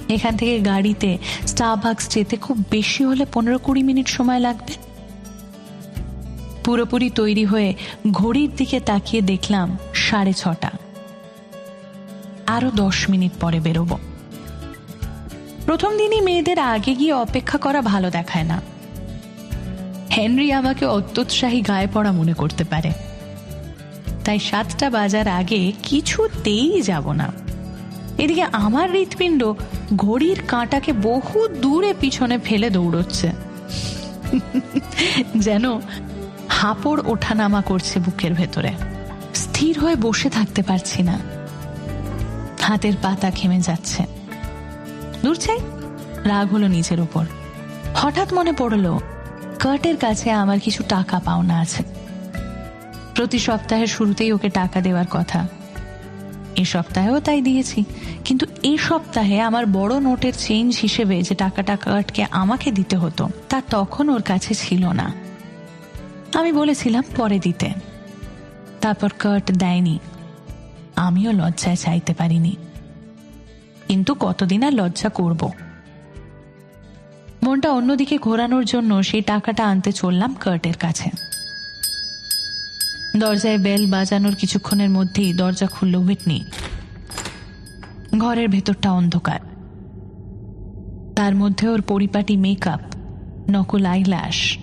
এখান থেকে গাড়িতে স্টারবাক্স যেতে খুব বেশি হলে পনেরো কুড়ি মিনিট সময় লাগবে। পুরোপুরি তৈরি হয়ে ঘড়ির দিকে তাকিয়ে দেখলাম সাড়ে ছটা। আরও দশ মিনিট পরে বেরোবো। প্রথম দিনই মেয়েদের আগে গিয়ে অপেক্ষা করা ভালো দেখায় না। হেনরি আমাকে অত্যুৎসাহী গায়ে পড়া মনে করতে পারে। তাই সাতটা বাজার আগে কিছুতেই যাব না। এদিকে আমার হৃৎপিণ্ড ঘড়ির কাঁটাকে বহু দূরে পিছনে ফেলে দৌড়চ্ছে। যেন হাঁপড় ওঠানামা করছে বুকের ভেতরে। স্থির হয়ে বসে থাকতে পারছি না। হাতের পাতা খেমে যাচ্ছে। দূর চাই। রাগ হলো নিজের উপর। হঠাৎ মনে পড়ল, কার্টের কাছে আমার কিছু টাকা পাওনা আছে। প্রতি সপ্তাহের শুরুতেই ওকে টাকা দেওয়ার কথা। এ সপ্তাহেও তাই দিয়েছি। কিন্তু এ সপ্তাহে আমার বড় নোটের চেঞ্জ হিসেবে যে টাকাটা কার্টকে আমাকে দিতে হতো, তা তখন ওর কাছে ছিল না। আমি বলেছিলাম, পরে দিতে। তারপর কার্ট দেয়নি। আমিও লজ্জায় চাইতে পারিনি। কিন্তু কতদিন আর লজ্জা করব? মনটা অন্যদিকে ঘোরানোর জন্য সেই টাকাটা আনতে চললাম কার্টের কাছে। দরজায় বেল বাজানোর কিছুক্ষণের মধ্যেই দরজা খুলল হুইটনি। ঘরের ভেতরটা অন্ধকার। তার মধ্যে ওর পরিপাটি মেকআপ, নকল আইলাস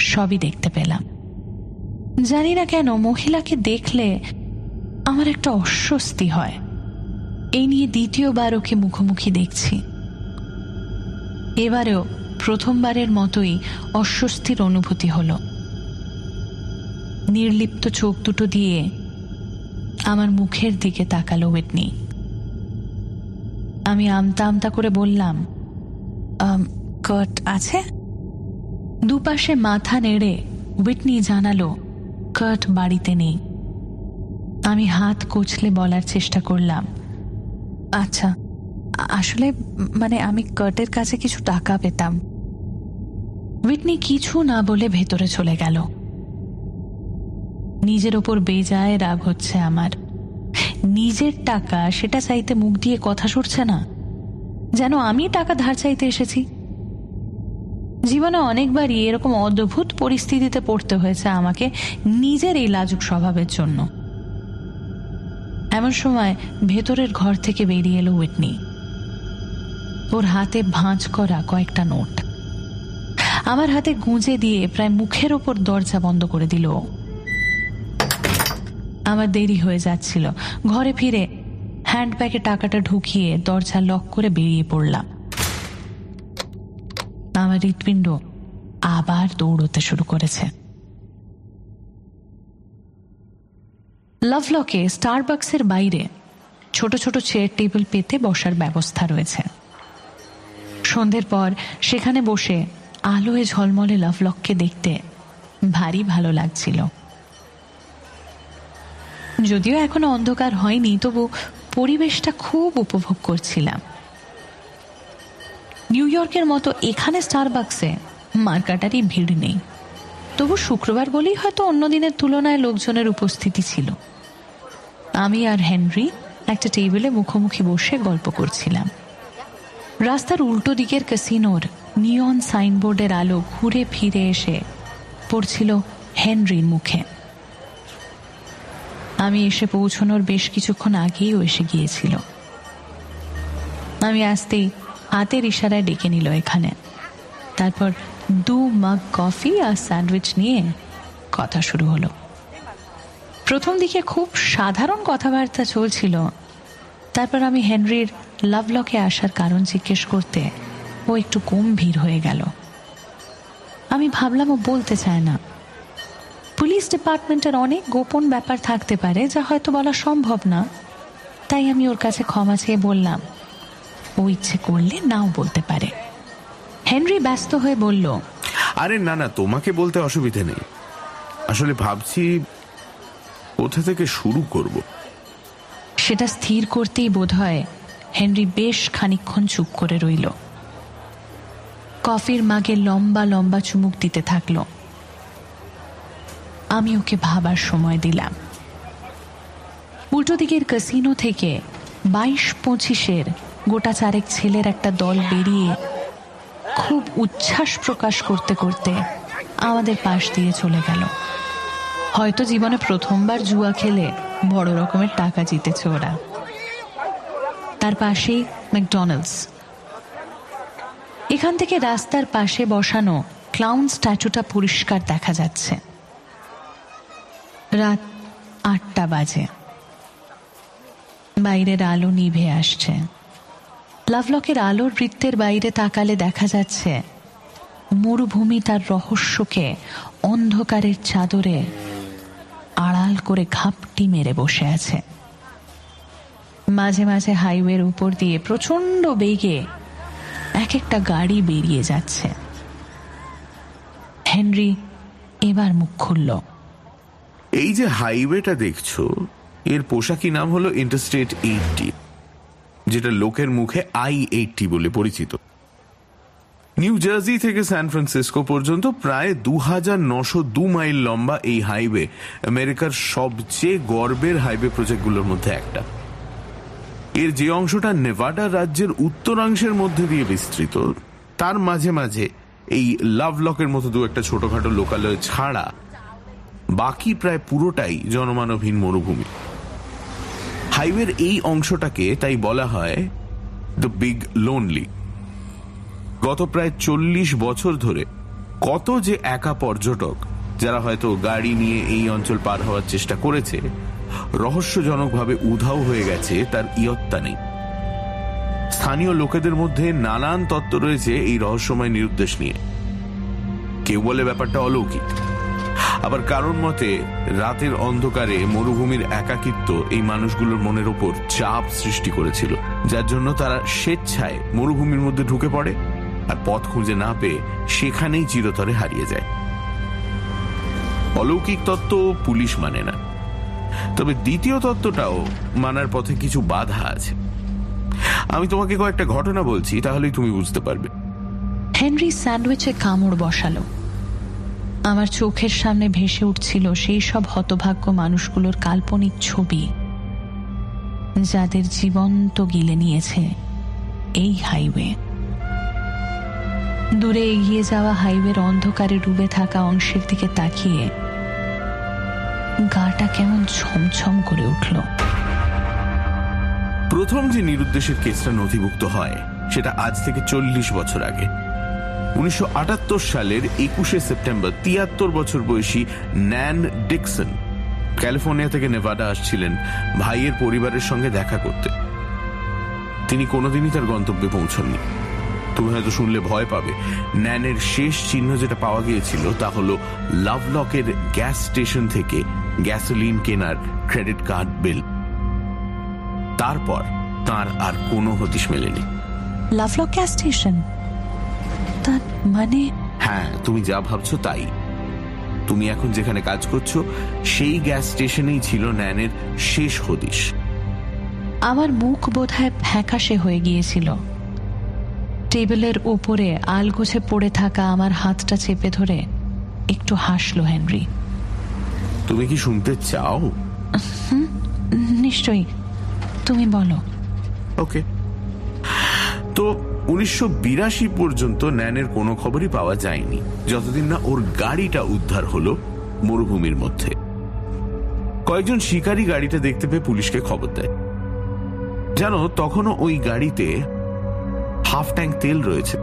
সবই দেখতে পেলাম। জানি না কেন, মহিলাকে দেখলে আমার একটা অস্বস্তি হয়। এই নিয়ে দ্বিতীয়বার ওকে মুখোমুখি দেখছি। এবারেও প্রথমবারের মতোই অস্বস্তির অনুভূতি হলো। নির্লিপ্ত চোখ দুটো দিয়ে আমার মুখের দিকে তাকালো উইটনি। আমি আমতা আমতা করে বললাম কট আছে? দুপাশে মাথা নেড়ে উইটনি জানালো কট বাড়িতে নেই। আমি হাত কোচলে বলার চেষ্টা করলাম আচ্ছা আসলে মানে আমি কার্টের কাছে কিছু টাকা পেতাম। উইটনি কিছু না বলে ভেতরে চলে গেল। নিজের ওপর বেজায় রাগ হচ্ছে আমার। নিজের টাকা সেটা চাইতে মুখ দিয়ে কথা সরছে না। যেন আমি টাকা ধার চাইতে এসেছি। জীবনে অনেকবারই এরকম অদ্ভুত পরিস্থিতিতে পড়তে হয়েছে আমাকে নিজের এই লাজুক স্বভাবের জন্য। এমন সময় ভেতরের ঘর থেকে বেরিয়ে এলো উইটনি। ওর হাতে ভাঁজ করা কয়েকটা নোট। আমার হাতে গুঁজে দিয়ে প্রায় মুখের ওপর দরজা বন্ধ করে দিল আমার দেরি হয়ে যাচ্ছিল। ঘরে ফিরে হ্যান্ডব্যাগে টাকাটা ঢুকিয়ে দরজা লক করে বেরিয়ে পড়লাম। আমার হৃৎপিণ্ড আবার দৌড়তে শুরু করেছে। লাভলকে স্টারবাক্সের বাইরে ছোট ছোট চেয়ার টেবিল পেতে বসার ব্যবস্থা রয়েছে। সন্ধ্যের পর সেখানে বসে আলোয় ঝলমলে লাভলককে দেখতে ভারী ভালো লাগছিল। যদিও এখনও অন্ধকার হয়নি, তবু পরিবেশটা খুব উপভোগ করছিলাম। নিউ ইয়র্কের মতো এখানে স্টারবাক্সে মার্কাটারই ভিড় নেই। তবু শুক্রবার বলেই হয়তো অন্য দিনের তুলনায় লোকজনের উপস্থিতি ছিল। আমি আর হেনরি একটা টেবিলে মুখোমুখি বসে গল্প করছিলাম। রাস্তার উল্টো দিকের ক্যাসিনোর নিয়ন সাইনবোর্ডের আলো ঘুরে ফিরে এসে পড়ছিল হেনরির মুখে। আমি এসে পৌঁছানোর বেশ কিছুক্ষণ আগেই এসে গিয়েছিল। আমি আসতেই হাতের ইশারায় ডেকে নিল এখানে। তারপর দু মাগ কফি আর স্যান্ডউইচ নিয়ে কথা শুরু হলো। প্রথম দিকে খুব সাধারণ কথাবার্তা চলছিল। তারপর আমি হেনরির লাভলকে আসার কারণ জিজ্ঞেস করতে ও একটু গম্ভীর হয়ে গেল। আমি ভাবলাম ও বলতে চায় না। পুলিশ ডিপার্টমেন্টের অনেক গোপন ব্যাপার থাকতে পারে যা হয়তো বলা সম্ভব না। তাই আমি ওর কাছে ক্ষমা চেয়ে বললাম ও ইচ্ছে করলে নাও বলতে পারে। হেনরি ব্যস্ত হয়ে বলল আরে না না তোমাকে বলতে অসুবিধে নেই। আসলে ভাবছি কোথা থেকে শুরু করব। সেটা স্থির করতেই বোধ হয় হেনরি বেশ খানিক্ষণ চুপ করে রইল। কফির মাগে লম্বা লম্বা চুমুক দিতে থাকল। আমি ওকে ভাবার সময় দিলাম। উল্টো দিকের কাসিনো থেকে বাইশ পঁচিশের গোটা চারেক ছেলের একটা দল বেরিয়ে খুব উচ্ছ্বাস প্রকাশ করতে করতে আমাদের পাশ দিয়ে চলে গেল। হয়তো জীবনে প্রথমবার জুয়া খেলে বড় রকমের টাকা জিতেছে ওরা। তার পাশেই ম্যাকডোনাল্ডস। এখান থেকে রাস্তার পাশে বসানো ক্লাউন স্ট্যাচুটা পরিষ্কার দেখা যাচ্ছে। রাত আটটা বাজে। বাইরের আলো নিভে আসছে। লাভলকের আলোর বৃত্তের বাইরে তাকালে দেখা যাচ্ছে, মরুভূমি তার রহস্যকে অন্ধকারের চাদরে আড়াল করে ঘাপটি মেরে বসে আছে। মাঝে মাঝে হাইওয়ের উপর দিয়ে প্রচণ্ড বেগে এক একটা গাড়ি বেরিয়ে যাচ্ছে। হেনরি এবার মুখ খুলল। এই যে হাইওয়েটা দেখছ, এর পোশাকি নাম হলো ইন্টারস্টেট এইটটি যেটা লোকের মুখে আই এইটটি বলে পরিচিত। নিউ জার্সি থেকে সান ফ্রান্সিসকো পর্যন্ত প্রায় দু হাজার নশো দু মাইল লম্বা এই হাইওয়ে আমেরিকার সবচেয়ে গর্বের হাইওয়ে প্রজেক্টগুলোর মধ্যে একটা। এর যে অংশটা নেভাডা রাজ্যের উত্তরাংশের মধ্যে দিয়ে বিস্তৃত, তার মাঝে মাঝে এই লাভ লকের মতো দু একটা ছোটখাটো লোকালয় ছাড়া বাকি প্রায় পুরোটাই জনমানবহীন মরুভূমি। হাইওয়ের এই অংশটাকে তাই বলা হয় দ্য বিগ লোনলি গত প্রায় চল্লিশ বছর ধরে কত যে একা পর্যটক যারা হয়তো গাড়ি নিয়ে এই অঞ্চল পার হওয়ার চেষ্টা করেছে, রহস্যজনকভাবে উধাও হয়ে গেছে তার ইয়ত্তা নেই। স্থানীয় লোকেদের মধ্যে নানান তত্ত্ব রয়েছে এই রহস্যময় নিরুদ্দেশ নিয়ে। কেউ বলে ব্যাপারটা অলৌকিক। আবার কারোর মতে, রাতের অন্ধকারে মরুভূমির একাকিত্ব এই মানুষগুলোর মনের ওপর চাপ সৃষ্টি করেছিল, যার জন্য তারা স্বেচ্ছায় মরুভূমির মধ্যে ঢুকে পড়ে আর পথ খুঁজে না পেয়ে সেখানেই চিরতরে হারিয়ে যায়। অলৌকিক তত্ত্ব পুলিশ মানে না। তবে দ্বিতীয় তত্ত্বটাও মানার পথে কিছু বাধা আছে। আমি তোমাকে কয়েকটা ঘটনা বলছি, তাহলেই তুমি বুঝতে পারবে। হেনরি স্যান্ডউইচে কামড় বসালো। আমার চোখের সামনে ভেসে উঠছিল সেই সব হতভাগ্য মানুষগুলোর কাল্পনিক ছবি, যাদের জীবন্ত গিলে নিয়েছে এই হাইওয়ে। দূরে এগিয়ে যাওয়া হাইওয়ের অন্ধকারে ডুবে থাকা অংশের দিকে তাকিয়ে গাটা কেমন ছমছম করে উঠল। প্রথম যে নিরুদ্দেশের কেসটা নথিভুক্ত হয়, সেটা আজ থেকে চল্লিশ বছর আগে। উনিশশো সালের একুশে সেপ্টেম্বর, তিয়াত্তর বছর বয়সী ন্যান ডিকসন ক্যালিফোর্নিয়া থেকে নেভাডা আসছিলেন ভাইয়ের পরিবারের সঙ্গে দেখা করতে। তিনি কোনোদিনই তার গন্তব্যে পৌঁছননি। তুমি হয়তো শুনলে ভয় পাবে, ন্যানের শেষ চিহ্ন যেটা পাওয়া গিয়েছিল তা হলো লাভলকের গ্যাস স্টেশন থেকে গ্যাসোলিন কেনার ক্রেডিট কার্ড বিল। তারপর তার আর কোনো হদিশ মেলেনি। Lovelock gas station. তার মানে? হ্যাঁ তুমি যা ভাবছ তাই। তুমি এখন যেখানে কাজ করছ সেই গ্যাস স্টেশনেই ছিল ন্যানের শেষ হদিশ। আমার মুখ বোধহয় ফ্যাকাশে হয়ে গিয়েছিল। টেবিলের ওপরে আলগোছে পড়ে থাকা আমার হাতটা চেপে ধরে একটু হাসলো হেনরি। তুমি কি শুনতে চাও? নিশ্চয়ই। তুমি বলো। ওকে। তো উনিশশো বিরাশি পর্যন্ত ন্যানের কোনো খবরই পাওয়া যায়নি, যতদিন না ওর গাড়িটা উদ্ধার হলো মরুভূমির মধ্যে। কয়েকজন শিকারী গাড়িটা দেখতে পেয়ে পুলিশকে খবর দেয়। জানো, তখনও ওই গাড়িতে হাফ ট্যাঙ্ক তেল রয়েছে।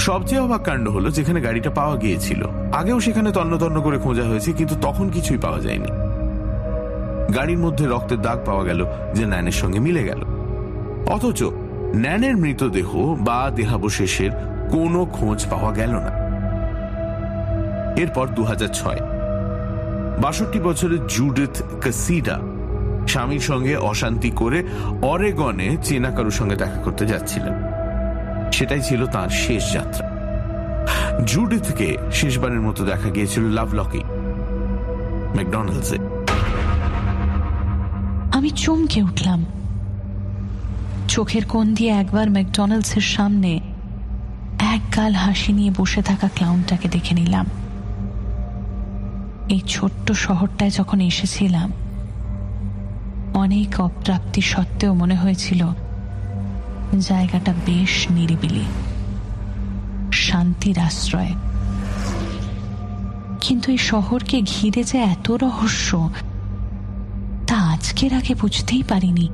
সবচেয়ে অবাক কাণ্ড হলো যেখানে গাড়িটা পাওয়া গিয়েছিল। আগেও সেখানে তন্ন তন্ন করে খোঁজা হয়েছে, কিন্তু তখন কিছুই পাওয়া যায়নি। গাড়ির মধ্যে রক্তের দাগ পাওয়া গেল, যে ন্যানের সঙ্গে মিলে গেল। অথচ ন্যানের মৃতদেহ বা দেহাবশেষের কোনো খোঁজ পাওয়া গেল না। এরপর দু বাষট্টি বছরের জুডিথ কাসিডা স্বামীর সঙ্গে অশান্তি করে অরেগনে চেনা কারুর সঙ্গে দেখা করতে যাচ্ছিলেন। সেটাই ছিল তার শেষ যাত্রা। জুডিথকে শেষবারের মতো দেখা গিয়েছিল লাভলকি, ম্যাকডোনাল্ডসে। আমি চমকে উঠলাম। চোখের কোণ দিয়ে একবার ম্যাকডোনাল্ডসের সামনে এক গাল হাসি নিয়ে বসে থাকা ক্লাউনটাকে দেখে নিলাম। এই ছোট্ট শহরটায় যখন এসেছিলাম, অনেক অপ্রাপ্তি সত্ত্বেও মনে হয়েছিল জায়গাটা বেশ নিরিবিলি, শান্তির আশ্রয়। কিন্তু এই শহরকে ঘিরে যে এত রহস্য, তা আজকের আগে বুঝতেই পারিনি।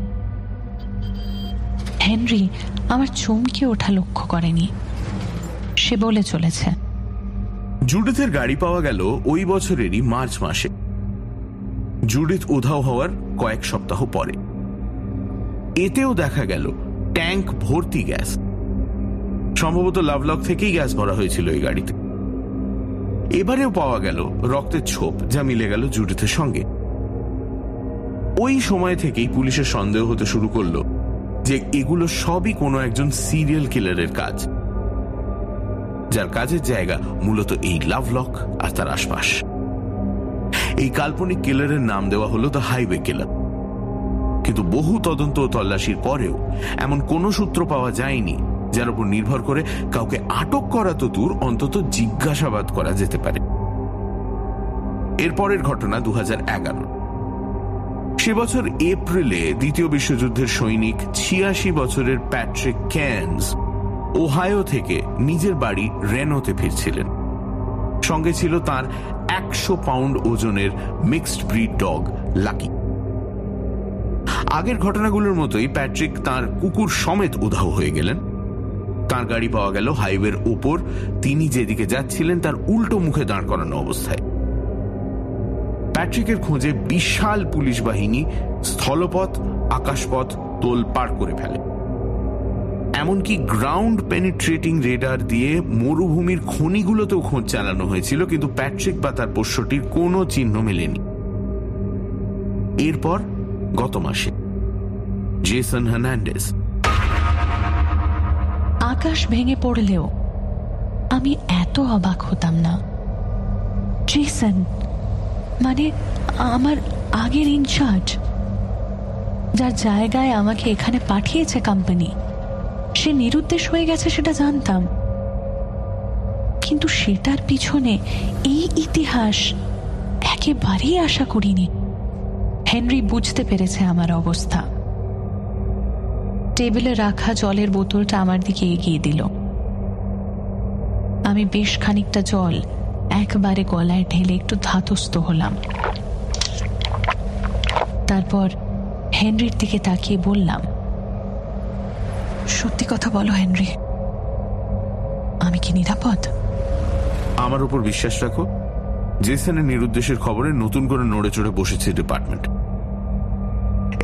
হেনরি আমার চমকে ওঠা লক্ষ্য করেনি। সে বলে চলেছে। জুডিথের গাড়ি পাওয়া গেল ওই বছরেরই মার্চ মাসে। জুডিথ উধাও হওয়ার কয়েক সপ্তাহ পরে। এতেও দেখা গেল ট্যাঙ্ক ভর্তি গ্যাস। সম্ভবত লাভলক থেকেই গ্যাস ভরা হয়েছিল এই গাড়িতে। এবারেও পাওয়া গেল রক্তের ছোপ যা মিলে গেল জুডিথের সঙ্গে। ওই সময় থেকেই পুলিশের সন্দেহ হতে শুরু করল যে এগুলো সবই কোনো একজন সিরিয়াল কিলারের কাজ। যার কাজের জায়গা মূলত এই লাভলক আর তার আশপাশ। এই কাল্পনিক কিলারের নাম দেওয়া হলো দ্য হাইওয়ে কিলার কিন্তু বহু তদন্ত ও তল্লাশির পরেও এমন কোনো সূত্র পাওয়া যায়নি যার উপর নির্ভর করে কাউকে আটক করা তো দূর, অন্তত জিজ্ঞাসাবাদ করা যেতে পারে। এরপরের ঘটনা দু হাজার এগারো। সে বছর এপ্রিলে দ্বিতীয় বিশ্বযুদ্ধের সৈনিক ছিয়াশি বছরের প্যাট্রিক ক্যানস ওহায়ো থেকে নিজের বাড়ি রেনোতে ফিরছিলেন। সঙ্গে ছিল তার একশো পাউন্ড ওজনের মিক্সড ব্রিড ডগ, লাকি। আগের ঘটনাগুলোর মতোই প্যাট্রিক তার কুকুর সমেত উধাও হয়ে গেলেন। তার গাড়ি পাওয়া গেল হাইওয়ের ওপর। তিনি যেদিকে যাচ্ছিলেন, তার উল্টো মুখে দাঁড় করানো অবস্থায়। প্যাট্রিকের খোঁজে বিশাল পুলিশ বাহিনী স্থলপথ, আকাশপথ তোল পার করে ফেলে। এমনকি গ্রাউন্ড পেনিট্রেটিং রেডার দিয়ে মরুভূমির খনিগুলোতেও খোঁজ চালানো হয়েছিল, কিন্তু প্যাট্রিক বা তার পোষ্যটির কোনো চিহ্ন মেলেনি। এরপর গত মাসে, জেসন হার্নান্ডেস আকাশ ভেঙে পড়লেও আমি এত অবাক হতাম না। জেসন মানে আমার আগের ইনচার্জ, যার জায়গায় আমাকে এখানে পাঠিয়েছে কোম্পানি সে নিরুদ্দেশ হয়ে গেছে সেটা জানতাম। কিন্তু সেটার পিছনে এই ইতিহাস একেবারেই আশা করিনি। হেনরি বুঝতে পেরেছে আমার অবস্থা। টেবিলে রাখা জলের বোতলটা আমার দিকে এগিয়ে দিল। আমি বেশ খানিকটা জল একবারে গলায় ঢেলে একটু ধাতস্থ হলাম। তারপর হেনরির দিকে তাকিয়ে বললাম, সত্যি কথা বলো হেনরি, আমি কি নিরাপদ? আমার উপর বিশ্বাস রাখো, জেসনের নিরুদ্দেশের খবরে নতুন করে নড়ে চড়ে বসেছে ডিপার্টমেন্ট।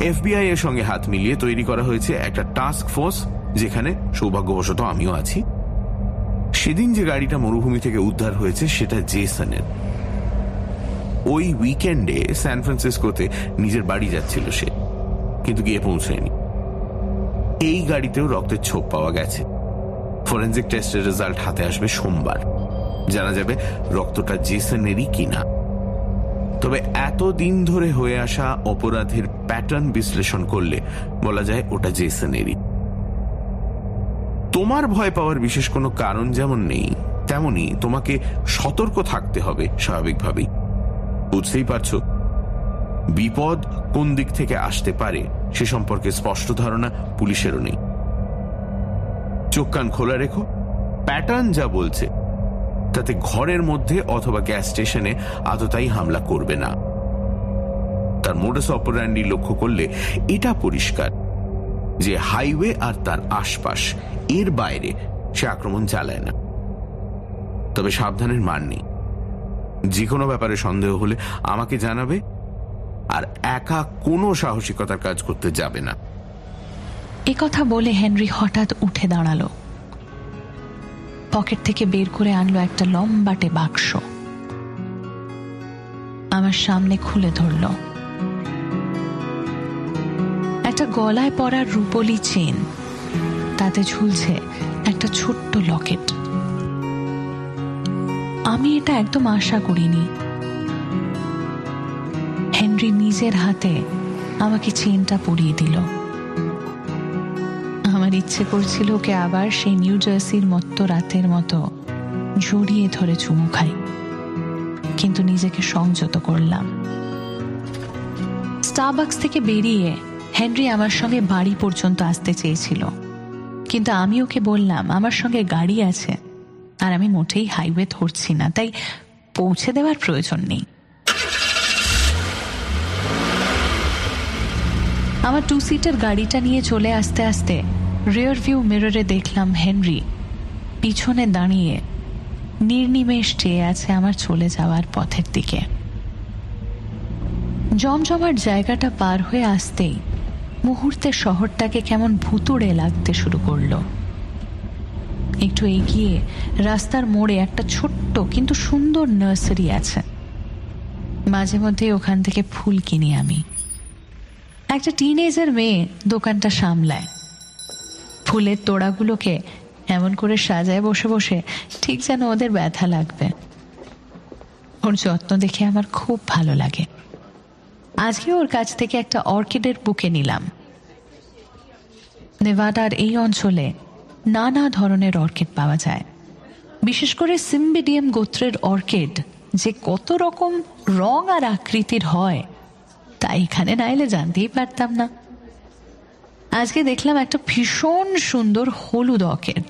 এফবিআই এর সঙ্গে হাত মিলিয়ে তৈরি করা হয়েছে একটা টাস্ক ফোর্স, যেখানে সৌভাগ্যবশত আমিও আছি। সেদিন যে গাড়িটা মরুভূমি থেকে উদ্ধার হয়েছে, সেটা জেসনের। ওই উইকেন্ডে স্যান ফ্রান্সিসকোতে নিজের বাড়ি যাচ্ছিল সে, কিন্তু গিয়ে পৌঁছয়নি। এই গাড়িতেও রক্তের ছোপ পাওয়া গেছে। ফরেন্সিক টেস্টের রেজাল্ট হাতে আসবে সোমবার। জানা যাবে রক্তটা জেসনেরই কিনা। তবে এত দিন ধরে হয়ে আসা অপরাধের প্যাটার্ন বিশ্লেষণ করলে বলা যায় ওটা জেসনেরই। তোমার ভয় পাওয়ার বিশেষ কোনো কারণ যেমন নেই তেমনি তোমাকে সতর্ক থাকতে হবে স্বাভাবিকভাবেই। বুঝতেই পারছ? বিপদ কোন দিক থেকে আসতে পারে সে সম্পর্কে স্পষ্ট ধারণা পুলিশেরও নেই। চোখ কান খোলা রেখো। প্যাটার্ন যা বলছে, তাতে ঘরের মধ্যে অথবা গ্যাস স্টেশনে আততাই হামলা করবে না। তার মোডাস অপরান্ডি লক্ষ্য করলে এটা পরিষ্কার। যে হাইওয়ে আর তার আশপাশ, এর বাইরে সে আক্রমণ চালায় না। তবে সাবধানের মান নেই। যে কোনো ব্যাপারে সন্দেহ হলে আমাকে জানাবে, আর একা কোনো সাহসিকতার কাজ করতে যাবে না। কথা বলে হেনরি হঠাৎ উঠে দাঁড়াল। পকেট থেকে বের করে আনলো একটা লম্বাটে বাক্স। আমার সামনে খুলে ধরল। একটা গলায় পরার রূপলি চেন। তাতে ঝুলছে একটা ছোট্ট লকেট। আমি এটা একদম আশা করিনি। হেনরি নিজের হাতে আমাকে চেনটা পরিয়ে দিল। আমার ইচ্ছে করছিল ওকে আবার সেই নিউ জার্সির মতো রাতের মতো জড়িয়ে ধরে চুমু খাই। কিন্তু নিজেকে সংযত করলাম। স্টারবাক্স থেকে বেরিয়ে হেনরি আমার সঙ্গে বাড়ি পর্যন্ত আসতে চেয়েছিল। কিন্তু আমি ওকে বললাম, আমার সঙ্গে গাড়ি আছে, আর আমি মোটেই হাইওয়ে ধরছি না, তাই পৌঁছে দেওয়ার প্রয়োজন নেই। আমার টু সিটের গাড়িটা নিয়ে চলে আসতে আসতে রিয়ার ভিউ মিররে দেখলাম হেনরি পিছনে দাঁড়িয়ে নির্নিমেষ চেয়ে আছে আমার চলে যাওয়ার পথের দিকে। জমজমার জায়গাটা পার হয়ে আসতেই মুহূর্তে শহরটাকে কেমন ভুতুড়ে লাগতে শুরু করল। একটু এগিয়ে রাস্তার মোড়ে একটা ছোট্ট কিন্তু সুন্দর নার্সারি আছে। মাঝে মধ্যে ওখান থেকে ফুল কিনি আমি। একটা টিনেজার মেয়ে দোকানটা সামলায়। ফুলের তোড়াগুলোকে এমন করে সাজায় বসে বসে ঠিক যেন ওদের ব্যথা লাগবে। ওর যত্ন দেখে আমার খুব ভালো লাগে। আজকে ওর কাছ থেকে একটা অর্কিডের বুকে নিলাম। নেভাডার এই অঞ্চলে নানা ধরনের অর্কিড পাওয়া যায়। বিশেষ করে সিম্বিডিয়াম গোত্রের অর্কিড যে কত রকম রং আর আকৃতির হয়, তা এখানে না এলে জানতেই পারতাম না। আজকে দেখলাম একটা ভীষণ সুন্দর হলুদ অর্কিড।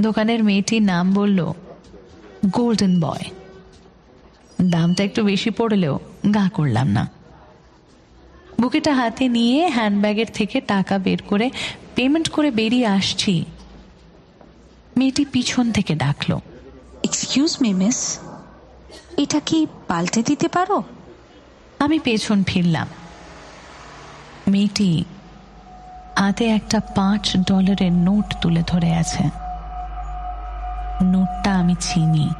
দোকানের মেয়েটির নাম বলল, গোল্ডেন বয়। দামটা একটু বেশি পড়লেও গা করলাম না। বুকেটা হাতে নিয়ে হ্যান্ডব্যাগের থেকে টাকা বের করে পেমেন্ট করে বেরিয়ে আসছি। মেয়েটি পিছন থেকে ডাকলো। এক্সকিউজ মি মিস এটা কি পাল্টে দিতে পারো? আমি পেছন ফিরলাম। মেয়েটি হাতে একটা পাঁচ ডলারের নোট তুলে ধরে আছে। নোটটা আমি চিনি।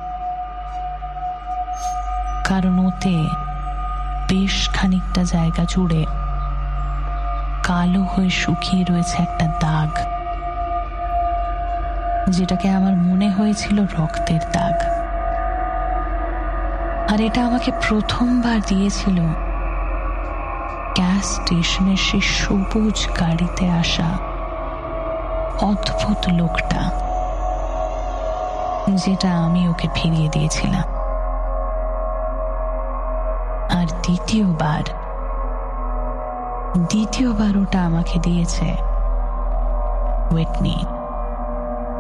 কারণ ওতে বেশ খানিকটা জায়গা জুড়ে কালো হয়ে শুকিয়ে রয়েছে একটা দাগ। যেটাকে আমার মনে হয়েছিল রক্তের দাগ। আর এটা আমাকে প্রথমবার দিয়েছিল গ্যাস স্টেশনের সে সবুজ গাড়িতে আসা অদ্ভুত লোকটা, যেটা আমি ওকে ফিরিয়ে দিয়েছিলাম। দ্বিতীয়বার। দ্বিতীয়বার ওটা আমাকে দিয়েছে ওয়েটনি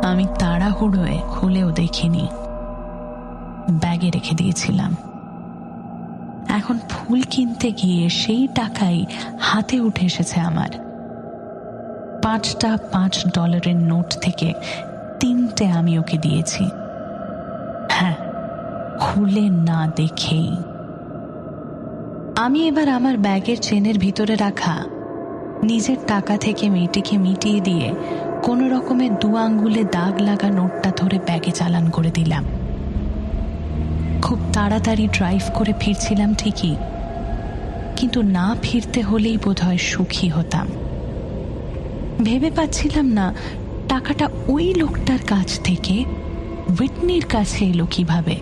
আমি তাড়াহুড়োয় খুলেও দেখিনি। ব্যাগে রেখে দিয়েছিলাম। এখন ফুল কিনতে গিয়ে সেই টাকাই হাতে উঠে এসেছে আমার। পাঁচটা পাঁচ ডলারের নোট থেকে তিনটে আমি ওকে দিয়েছি। হ্যাঁ খুলে না দেখেই। আমি এবার আমার ব্যাগের চেনের ভিতরে রাখা। নিজের টাকা থেকে মেয়েটিকে মিটিয়ে দিয়ে কোনো রকমের দু আঙ্গুলে দাগ লাগা নোটটা ধরে ব্যাগে চালান করে দিলাম। খুব তাড়াতাড়ি ড্রাইভ করে ফিরছিলাম ঠিকই, কিন্তু না ফিরতে হলেই বোধহয় সুখী হতাম। ভেবে পাচ্ছিলাম না টাকাটা ওই লোকটার কাছ থেকে উইটনির কাছে এলো কীভাবে।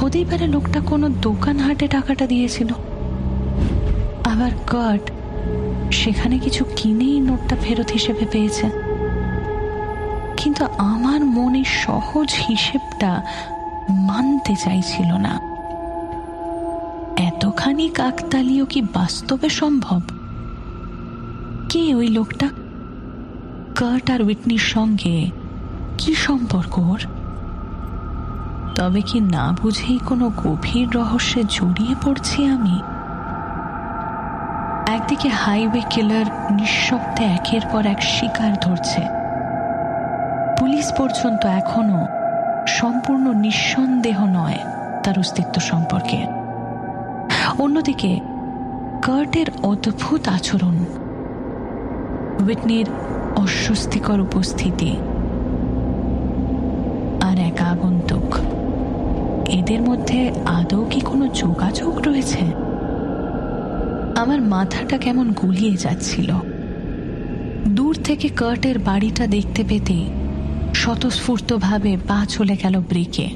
হতেই পারে লোকটা কোনো দোকান হাটে টাকাটা দিয়েছিল। আবার কার্ট সেখানে কিছু কিনেই নোটটা ফেরত হিসেবে পেয়েছে। কিন্তু আমার মনে সহজ হিসেবটা মানতে চাইছিল না। এতখানি কাকতালীয় কি বাস্তবে সম্ভব? কে ওই লোকটা? কার্ট আর উইটনির সঙ্গে কি সম্পর্ক ওর? তবে কি না বুঝেই কোনো গভীর রহস্যে জড়িয়ে পড়ছি আমি? একদিকে হাইওয়ে কিলার নিঃশব্দে একের পর এক শিকার ধরছে। পুলিশ পর্যন্ত এখনও সম্পূর্ণ নিঃসন্দেহ নয় তার অস্তিত্ব সম্পর্কে। অন্যদিকে, কার্টের অদ্ভুত আচরণ, উইটনির অস্বস্তিকর উপস্থিতি আর এক আগন্তুক। এদের মধ্যে আদৌ কি কোনো যোগাযোগ রয়েছে? আমার মাথাটা কেমন গুলিয়ে যাচ্ছিল। দূর থেকে কার্টের বাড়িটা দেখতে পেতে স্বতঃস্ফূর্তভাবে পা চলে গেল ব্রেকে।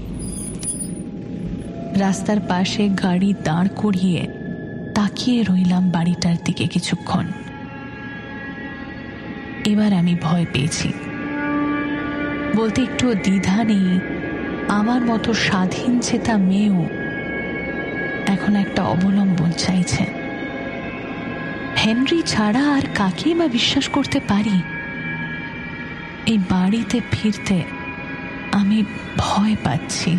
রাস্তার পাশে গাড়ি দাঁড় করিয়ে তাকিয়ে রইলাম বাড়িটার দিকে কিছুক্ষণ। এবার আমি ভয় পেয়েছি। বলতে একটু দ্বিধা নেই, আমার মতো স্বাধীন চেতা মেয়েও এখন একটা অবলম্বন চাইছে। হেনরি ছাড়া আর কাকেই বা বিশ্বাস করতে পারি? এই বাড়িতে ফিরতে আমি ভয় পাচ্ছি।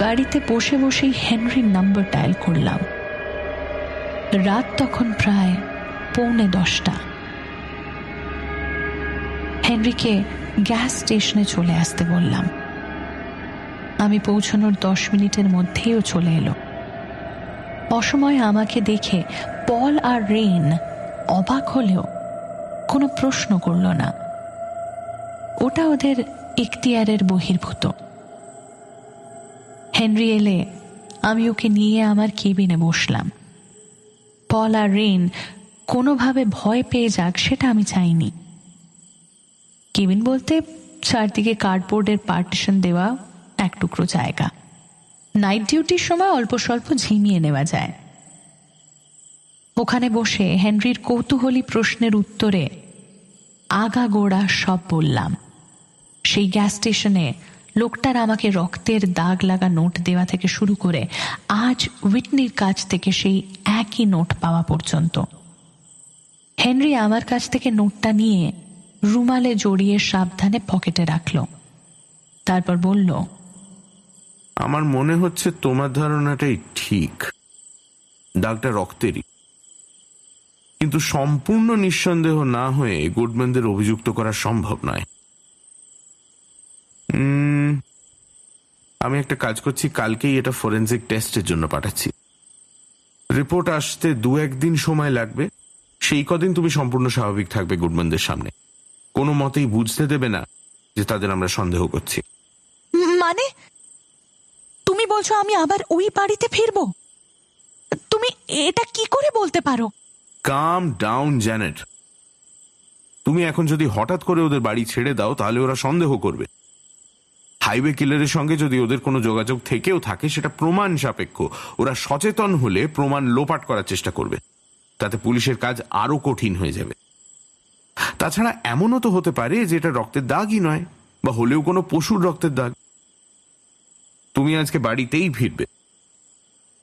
গাড়িতে বসে বসেই হেনরির নাম্বার ডায়াল করলাম। রাত তখন প্রায় পৌনে দশটা। হেনরিকে গ্যাস স্টেশনে চলে আসতে বললাম। আমি পৌঁছানোর দশ মিনিটের মধ্যেও চলে এলো। অসময়ে আমাকে দেখে পল আর রেইন অবাক হলেও কোনো প্রশ্ন করল না। ওটা ওদের ইখতিয়ারের বহির্ভূত। হেনরি এলে, আমি ওকে নিয়ে আমার কেবিনে বসলাম। পল আর রেন কোনোভাবে ভয় পেয়ে যাক সেটা আমি চাইনি। কেবিন বলতে চারদিকে কার্ডবোর্ডের পার্টিশন দেওয়া এক টুকরো জায়গা। নাইট ডিউটির সময় অল্প স্বল্প ঝিমিয়ে নেওয়া যায়। ওখানে বসে হেনরির কৌতূহলী প্রশ্নের উত্তরে আগাগোড়া সব বললাম। সেই গ্যাস স্টেশনে লোকটার আমাকে রক্তের দাগ লাগা নোট দেওয়া থেকে শুরু করে আজ উইটনির কাছ থেকে সেই একই নোট পাওয়া পর্যন্ত। হেনরি আমার কাছ থেকে নোটটা নিয়ে রুমালে জড়িয়ে সাবধানে পকেটে রাখল। তারপর বলল, আমার মনে হচ্ছে তোমার ধারণাটাই ঠিক। দাগটা রক্তেরই। কিন্তু সম্পূর্ণ নিঃসন্দেহ না হয়ে গুডম্যানদের অভিযুক্ত করা সম্ভব নয়। আমি একটা কাজ করছি, কালকেই এটা ফরেন্সিক টেস্টের জন্য পাঠাচ্ছি। রিপোর্ট আসতে দু একদিন সময় লাগবে। সেই কদিন তুমি সম্পূর্ণ স্বাভাবিক থাকবে গুডম্যানদের সামনে। কোনো মতেই বুঝতে দেবে না যে তাদের আমরা সন্দেহ করছি। মানে? তুমি বলছো আমি আবার ওই বাড়িতে ফিরবো? তুমি এটা কি করে বলতে পারো? কাম ডাউন জ্যানেট তুমি এখন যদি হঠাৎ করে ওদের বাড়ি ছেড়ে দাও, তাহলে ওরা সন্দেহ করবে। হাইওয়ে কিলারের সঙ্গে যদি ওদের কোনো যোগাযোগ থেকেও থাকে, সেটা প্রমাণ সাপেক্ষ। ওরা সচেতন হলে প্রমাণ লোপাট করার চেষ্টা করবে। তাতে পুলিশের কাজ আরও কঠিন হয়ে যাবে। তাছাড়া এমনও তো হতে পারে যে এটা রক্তের দাগই নয়, বা হলেও কোনো পশুর রক্তের দাগ। তুমি আজকে বাড়িতেই ফিরবে।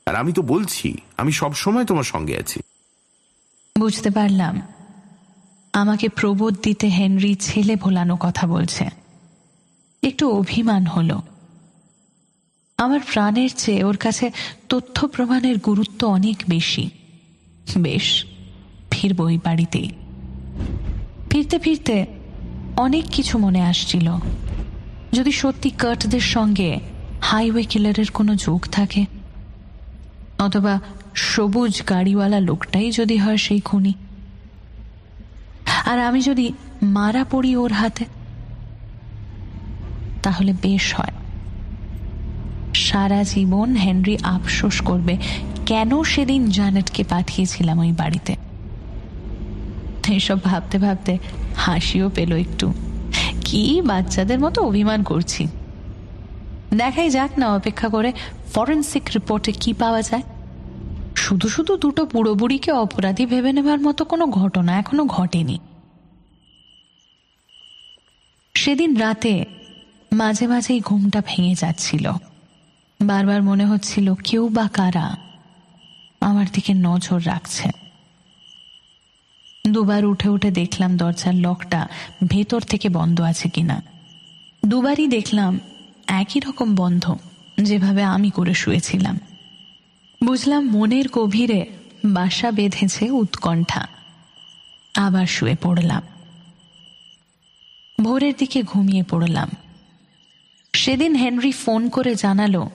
আর আমি তো বলছি, আমি সব সময় তোমার সঙ্গে আছি। বুঝতে পারলাম। আমাকে প্রবোধ দিতে হেনরি ছেলে ভোলানো কথা বলছে। একটু অভিমান হলো। আমার প্রাণের চেয়ে ওর কাছে তথ্য প্রমাণের গুরুত্ব অনেক বেশি। বেশ, ফিরব ওই বাড়িতেই। ফিরতে ফিরতে অনেক কিছু মনে আসছিল। যদি সত্যি কার্টদের সঙ্গে হাইওয়ে কিলারের কোনো যোগ থাকে, অথবা সবুজ গাড়িওয়ালা লোকটাই যদি হয় সেই খুনি। আর আমি যদি মারা পড়ি ওর হাতে, তাহলে বেশ হয়। সারা জীবন হেনরি আফসোস করবে, কেন সেদিন জানেটকে পাঠিয়েছিলাম ওই বাড়িতে? এসব ভাবতে ভাবতে হাসিও পেল একটু। কি বাচ্চাদের মতো অভিমান করছি। দেখাই যাক না, অপেক্ষা করে ফরেন্সিক রিপোর্টে কি পাওয়া যায়। শুধু শুধু দুটো বুড়িকে অপরাধী ভেবে নেবার মতো কোনো ঘটনা এখনও ঘটেনি। সেদিন রাতে মাঝে মাঝেই ঘুমটা ভেঙে যাচ্ছিল। বারবার মনে হচ্ছিল কেউ বা কারা আমার দিকে নজর রাখছে। দুবার উঠে উঠে দেখলাম দরজার লকটা ভেতর থেকে বন্ধ আছে কিনা। দুবারই দেখলাম একই রকম বন্ধ যেভাবে আমি করে শুয়েছিলাম। বুঝলাম মনের গভীরে বাসা বেঁধেছে উৎকণ্ঠা। আবার শুয়ে পড়লাম। ভোরের দিকে ঘুমিয়ে পড়লাম। সেদিন হেনরি ফোন করে জানালো,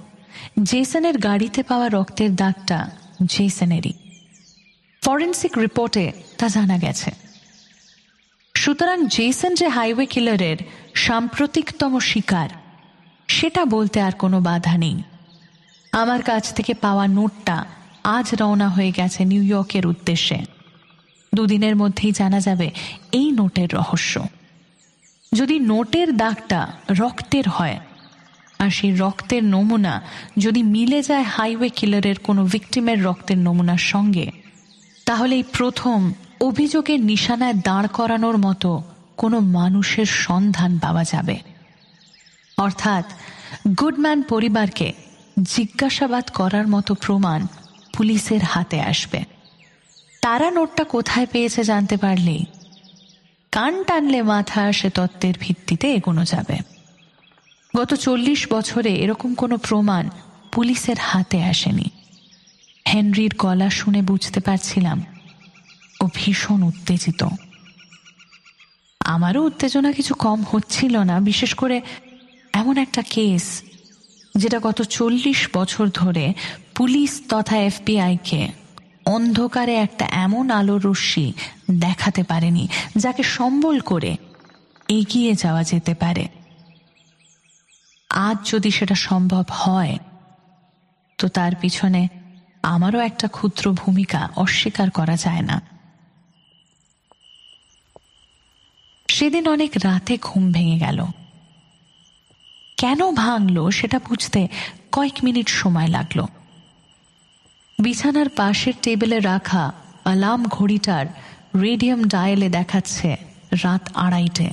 জেসনের গাড়িতে পাওয়া রক্তের দাগটা জেসনেরই। ফরেন্সিক রিপোর্টে তা জানা গেছে। সুতরাং জেসন যে হাইওয়ে কিলারের সাম্প্রতিকতম শিকার, সেটা বলতে আর কোনো বাধা নেই। আমার কাছ থেকে পাওয়া নোটটা আজ রওনা হয়ে গেছে নিউ ইয়র্কের উদ্দেশ্যে। দুদিনের মধ্যেই জানা যাবে এই নোটের রহস্য। যদি নোটের দাগটা রক্তের হয়, আর সেই রক্তের নমুনা যদি মিলে যায় হাইওয়ে কিলারের কোনো ভিকটিমের রক্তের নমুনার সঙ্গে, তাহলে এই প্রথম অভিযোগের নিশানায় দাঁড় করানোর মতো কোনো মানুষের সন্ধান পাওয়া যাবে। অর্থাৎ গুডম্যান পরিবারকে জিজ্ঞাসাবাদ করার মতো প্রমাণ পুলিশের হাতে আসবে। তারা নোটটা কোথায় পেয়েছে জানতে পারলেই কান টানলে মাথা আসে তত্ত্বের ভিত্তিতে এগোনো যাবে। গত চল্লিশ বছরে এরকম কোনো প্রমাণ পুলিশের হাতে আসেনি। হেনরির গলা শুনে বুঝতে পারছিলাম ও ভীষণ উত্তেজিত। আমারও উত্তেজনা কিছু কম হচ্ছিল না, বিশেষ করে এমন একটা কেস যেটা গত চল্লিশ বছর ধরে পুলিশ তথা এফবিআইকে অন্ধকারে একটা এমন আলোর রশ্মি দেখাতে পারেনি, যাকে সম্বল করে এগিয়ে যাওয়া যেতে পারে। আজ যদি সেটা সম্ভব হয়, তো তার পিছনে আমারও একটা ক্ষুদ্র ভূমিকা অস্বীকার করা যায় না। সেদিন অনেক রাতে ঘুম ভেঙে গেল। কেন ভাঙলো সেটা বুঝতে কয়েক মিনিট সময় লাগল। বিছানার পাশের টেবিলে রাখা অ্যালার্ম ঘড়িটার রেডিয়াম ডায়ালে দেখাচ্ছে রাত আড়াইটে।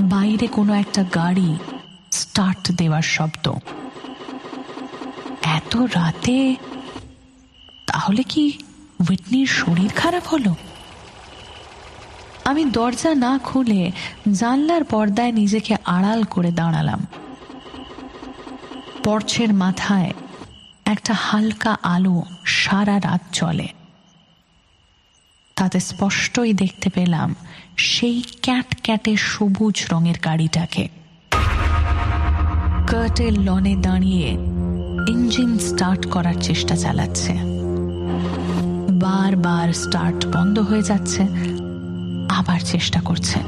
বাইরে কোনো একটা গাড়ি স্টার্ট দেওয়ার শব্দ। এত রাতে? তাহলে কি উইটনির শরীর খারাপ হলো? আমি দরজা না খুলে জানলার পর্দায় নিজেকে আড়াল করে দাঁড়ালাম। পর্চের মাথায় একটা হালকা আলো সারা রাত চলে তাতে স্পষ্টই দেখতে পেলাম সেই ক্যাট ক্যাটে সবুজ রঙের গাড়িটাকে। কার্টের লনে দাঁড়িয়ে ইঞ্জিন স্টার্ট করার চেষ্টা চালাচ্ছে। বারবার স্টার্ট বন্ধ হয়ে যাচ্ছে। আবার চেষ্টা করছে।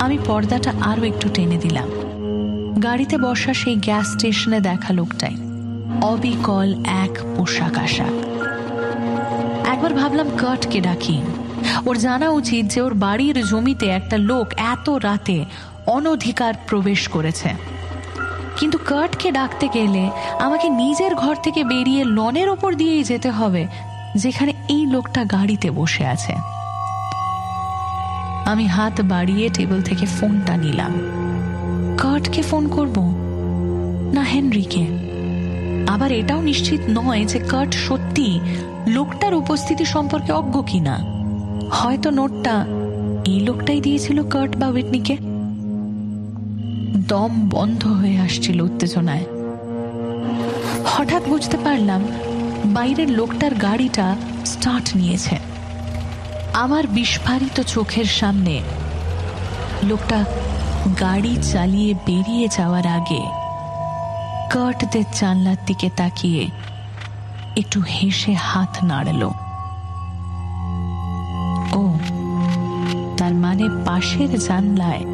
আমি পর্দাটা আরও একটু টেনে দিলাম। গাড়িতে বসা সেই গ্যাস স্টেশনে দেখা লোকটাই। অবিকল এক পোশাক আশাক। একবার ভাবলাম কার্টকে ডাকি। ওর জানা উচিত যে ওর বাড়ির জমিতে একটা লোক এত রাতে অনধিকার প্রবেশ করেছে। কিন্তু কার্টকে ডাকতে গেলে আমাকে নিজের ঘর থেকে বেরিয়ে লনের ওপর দিয়েই যেতে হবে, যেখানে এই লোকটা গাড়িতে বসে আছে। আমি হাত বাড়িয়ে টেবিল থেকে ফোনটা নিলাম। কার্টকে ফোন করব? না হেনরিকে। আবার এটাও নিশ্চিত নয় যে কার্ট সত্যি লোকটার উপস্থিতি সম্পর্কে অজ্ঞ কিনা। হয়তো নোটটা এই লোকটাই দিয়েছিল কার্ট বা উইটনিকে। দম বন্ধ হয়ে আসছিল উত্তেজনায়। হঠাৎ বুঝতে পারলাম বাইরের লোকটার গাড়িটা স্টার্ট নিয়েছে। আমার বিস্ফারিত চোখের সামনে লোকটা গাড়ি চালিয়ে বেরিয়ে যাওয়ার আগে কার্টদের জানলার দিকে তাকিয়ে একটু হেসে হাত নাড়ল। ও, তার মানে পাশের জানলায়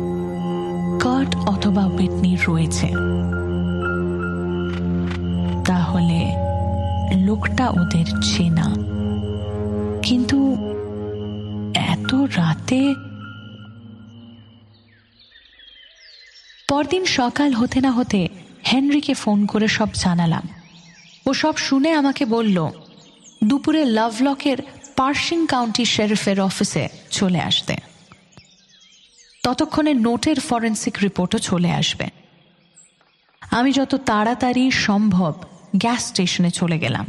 কার্ট অথবা উইটনি রয়েছে। তাহলে লোকটা ওদের চেনা। কিন্তু রাতে? পরদিন সকাল হতে না হতে হেনরিকে ফোন করে সব জানালাম। ও সব শুনে আমাকে বলল, দুপুরে লাভলকের পার্সিং কাউন্টি শেরিফের অফিসে চলে আসতে। ততক্ষণে নোটের ফরেন্সিক রিপোর্টও চলে আসবে। আমি যত তাড়াতাড়ি সম্ভব গ্যাস স্টেশনে চলে গেলাম।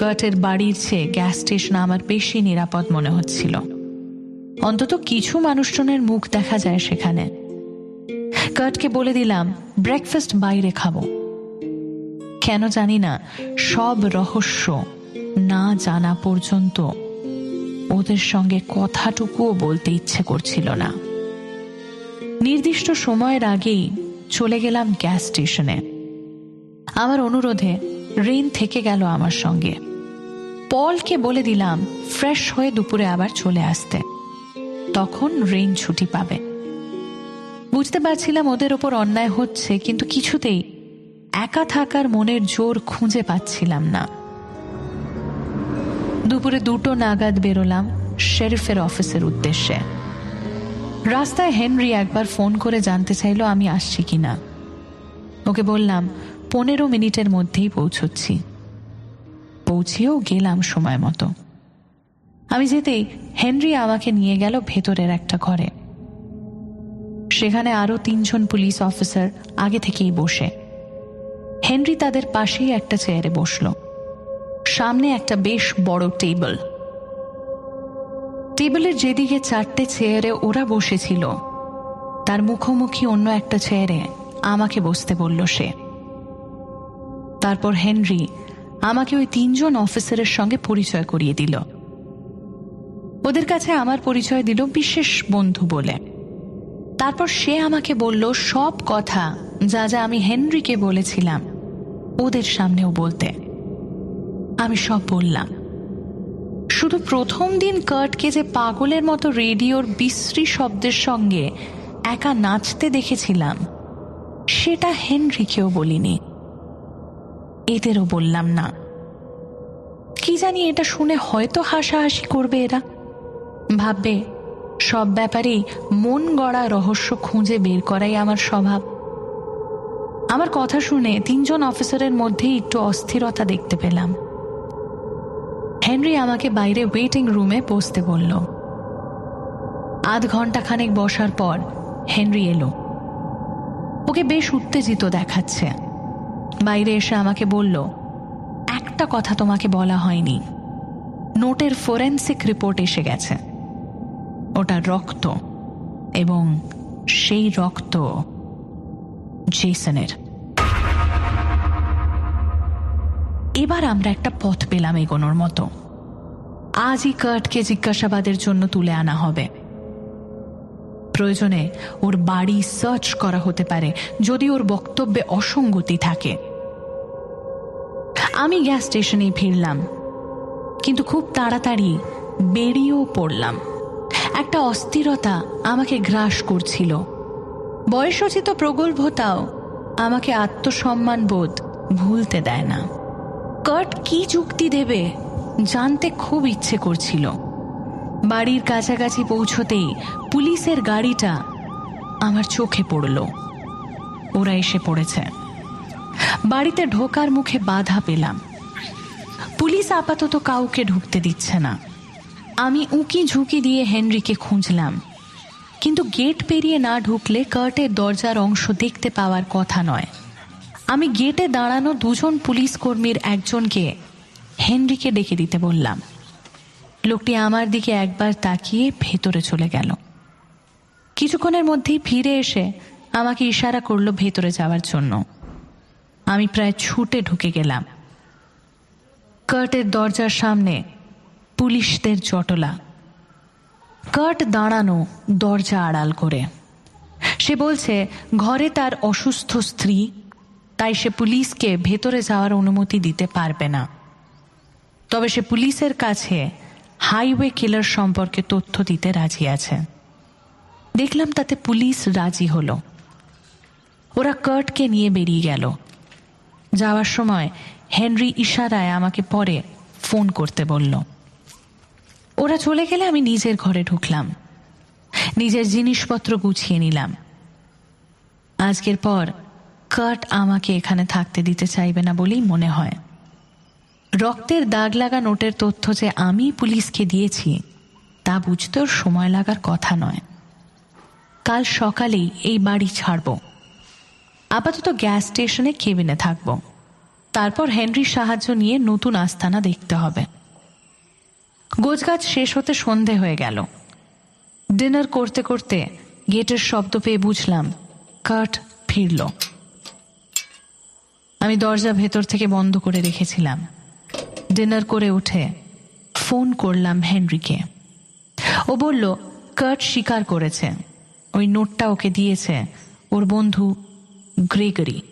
কার্টের বাড়ির চেয়ে গ্যাস স্টেশন আমার বেশি নিরাপদ মনে হচ্ছিল। অন্তত কিছু মানুষজনের মুখ দেখা যায় সেখানে। কার্টকে বলে দিলাম ব্রেকফাস্ট বাইরে খাব। কেন জানি না, সব রহস্য না জানা পর্যন্ত ওদের সঙ্গে কথাটুকুও বলতে ইচ্ছে করছিল না। নির্দিষ্ট সময়ের আগেই চলে গেলাম গ্যাস স্টেশনে আমার অনুরোধে রেন থেকে গেল আমার সঙ্গে। পলকে বলে দিলাম, ফ্রেশ হয়ে দুপুরে আবার চলে আসতে। তখন রেন ছুটি পাবে। বুঝতে পারছিলাম ওদের ওপর অন্যায় হচ্ছে, কিন্তু কিছুতেই একা থাকার মনের জোর খুঁজে পাচ্ছিলাম না। দুপুরে দুটো নাগাদ বেরোলাম শেরিফের অফিসের উদ্দেশ্যে। রাস্তায় হেনরি একবার ফোন করে জানতে চাইলো আমি আসছি কিনা। ওকে বললাম, পনেরো মিনিটের মধ্যেই পৌঁছচ্ছি। পৌঁছেও গেলাম সময় মতো। আমি যেতেই হেনরি আমাকে নিয়ে গেল ভেতরের একটা ঘরে। সেখানে আরও তিনজন পুলিশ অফিসার আগে থেকেই বসে। হেনরি তাদের পাশেই একটা চেয়ারে বসল। সামনে একটা বেশ বড় টেবিল। টেবিলের যেদিকে চারটে চেয়ারে ওরা বসেছিল, তার মুখোমুখি অন্য একটা চেয়ারে আমাকে বসতে বলল সে। তারপর হেনরি আমাকে ওই তিনজন অফিসারের সঙ্গে পরিচয় করিয়ে দিল। ওদের কাছে আমার পরিচয় দিল বিশেষ বন্ধু বলে। তারপর সে আমাকে বলল, সব কথা যা যা আমি হেনরিকে বলেছিলাম, ওদের সামনেও বলতে। আমি সব বললাম। শুধু প্রথম দিন কার্টকে যে পাগলের মতো রেডিওর বিশ্রী শব্দের সঙ্গে একা নাচতে দেখেছিলাম, সেটা হেনরিকেও বলিনি। এদেরও বললাম না। কি জানি এটা শুনে হয়তো হাসাহাসি করবে এরা। ভাববে, সব ব্যাপারেই মন গড়া রহস্য খুঁজে বের করাই আমার স্বভাব। আমার কথা শুনে তিনজন অফিসারের মধ্যেই একটু অস্থিরতা দেখতে পেলাম। হেনরি আমাকে বাইরে ওয়েটিং রুমে বসতে বলল। আধ ঘণ্টা খানেক বসার পর হেনরি এলো। ওকে বেশ উত্তেজিত দেখাচ্ছে। বাইরে এসে আমাকে বলল, একটা কথা তোমাকে বলা হয়নি। নোটের ফোরেন্সিক রিপোর্ট এসে গেছে। ওটা রক্ত এবং সেই রক্ত জেসনের। এবার আমরা একটা পথ পেলাম এগোনোর মতো। আজই কার্টকে জিজ্ঞাসাবাদের জন্য তুলে আনা হবে। প্রয়োজনে ওর বাড়ি সার্চ করা হতে পারে, যদি ওর বক্তব্যে অসঙ্গতি থাকে। আমি গ্যাস স্টেশনে ফিরলাম, কিন্তু খুব তাড়াতাড়ি বেরিয়েও পড়লাম। একটা অস্থিরতা আমাকে গ্রাস করছিল। বয়সোচিত প্রগল্ভতাও আমাকে আত্মসম্মান বোধ ভুলতে দেয় না। কার্ট কি যুক্তি দেবে জানতে খুব ইচ্ছে করছিল। বাড়ির কাছাকাছি পৌঁছতেই পুলিশের গাড়িটা আমার চোখে পড়ল। ওরা এসে পড়েছে। বাড়িতে ঢোকার মুখে বাধা পেলাম। পুলিশ আপাতত কাউকে ঢুকতে দিচ্ছে না। আমি উঁকি ঝুঁকি দিয়ে হেনরিকে খুঁজলাম। কিন্তু গেট পেরিয়ে না ঢুকলে কার্টের দরজার অংশ দেখতে পাওয়ার কথা নয়। আমি গেটে দাঁড়ানো দুজন পুলিশ কর্মীর একজনকে হেনরিকে ডেকে দিতে বললাম। লোকটি আমার দিকে একবার তাকিয়ে ভেতরে চলে গেল। কিছুক্ষণের মধ্যেই ফিরে এসে আমাকে ইশারা করল ভেতরে যাওয়ার জন্য। আমি প্রায় ছুটে ঢুকে গেলাম। কার্টের দরজার সামনে পুলিশদের জটলা। কার্ট দাঁড়ানো দরজা আড়াল করে। সে বলছে, ঘরে তার অসুস্থ স্ত্রী, তাই সে পুলিশকে ভেতরে যাওয়ার অনুমতি দিতে পারবে না। তবে সে পুলিশের কাছে হাইওয়ে কিলার সম্পর্কে তথ্য দিতে রাজি আছে। দেখলাম তাতে পুলিশ রাজি হলো। ওরা কার্টকে নিয়ে বেরিয়ে গেল। যাওয়ার সময় হেনরি ইশারায় আমাকে পরে ফোন করতে বলল। ওরা চলে গেলে আমি নিজের ঘরে ঢুকলাম। নিজের জিনিসপত্র গুছিয়ে নিলাম। আজকের পর কার্ট আমাকে এখানে থাকতে দিতে চাইবে না বলেই মনে হয়। রক্তের দাগ লাগা নোটের তথ্য যে আমি পুলিশকে দিয়েছি, তা বুঝতেও সময় লাগার কথা নয়। কাল সকালেই এই বাড়ি ছাড়ব। আপাতত গ্যাস স্টেশনে কেবিনে থাকব। তারপর হেনরির সাহায্য নিয়ে নতুন আস্থানা দেখতে হবে। গোছগাছ শেষ হতে সন্ধে হয়ে গেল। ডিনার করতে করতে গেটের শব্দ পেয়ে বুঝলাম, কার্ট ফিরল। আমি দরজা ভেতর থেকে বন্ধ করে রেখেছিলাম। ডিনার করে উঠে ফোন করলাম হেনরিকে। ও বলল কার্ট স্বীকার করেছে। ওই নোটটা ওকে দিয়েছে ওর বন্ধু গ্রেগরি।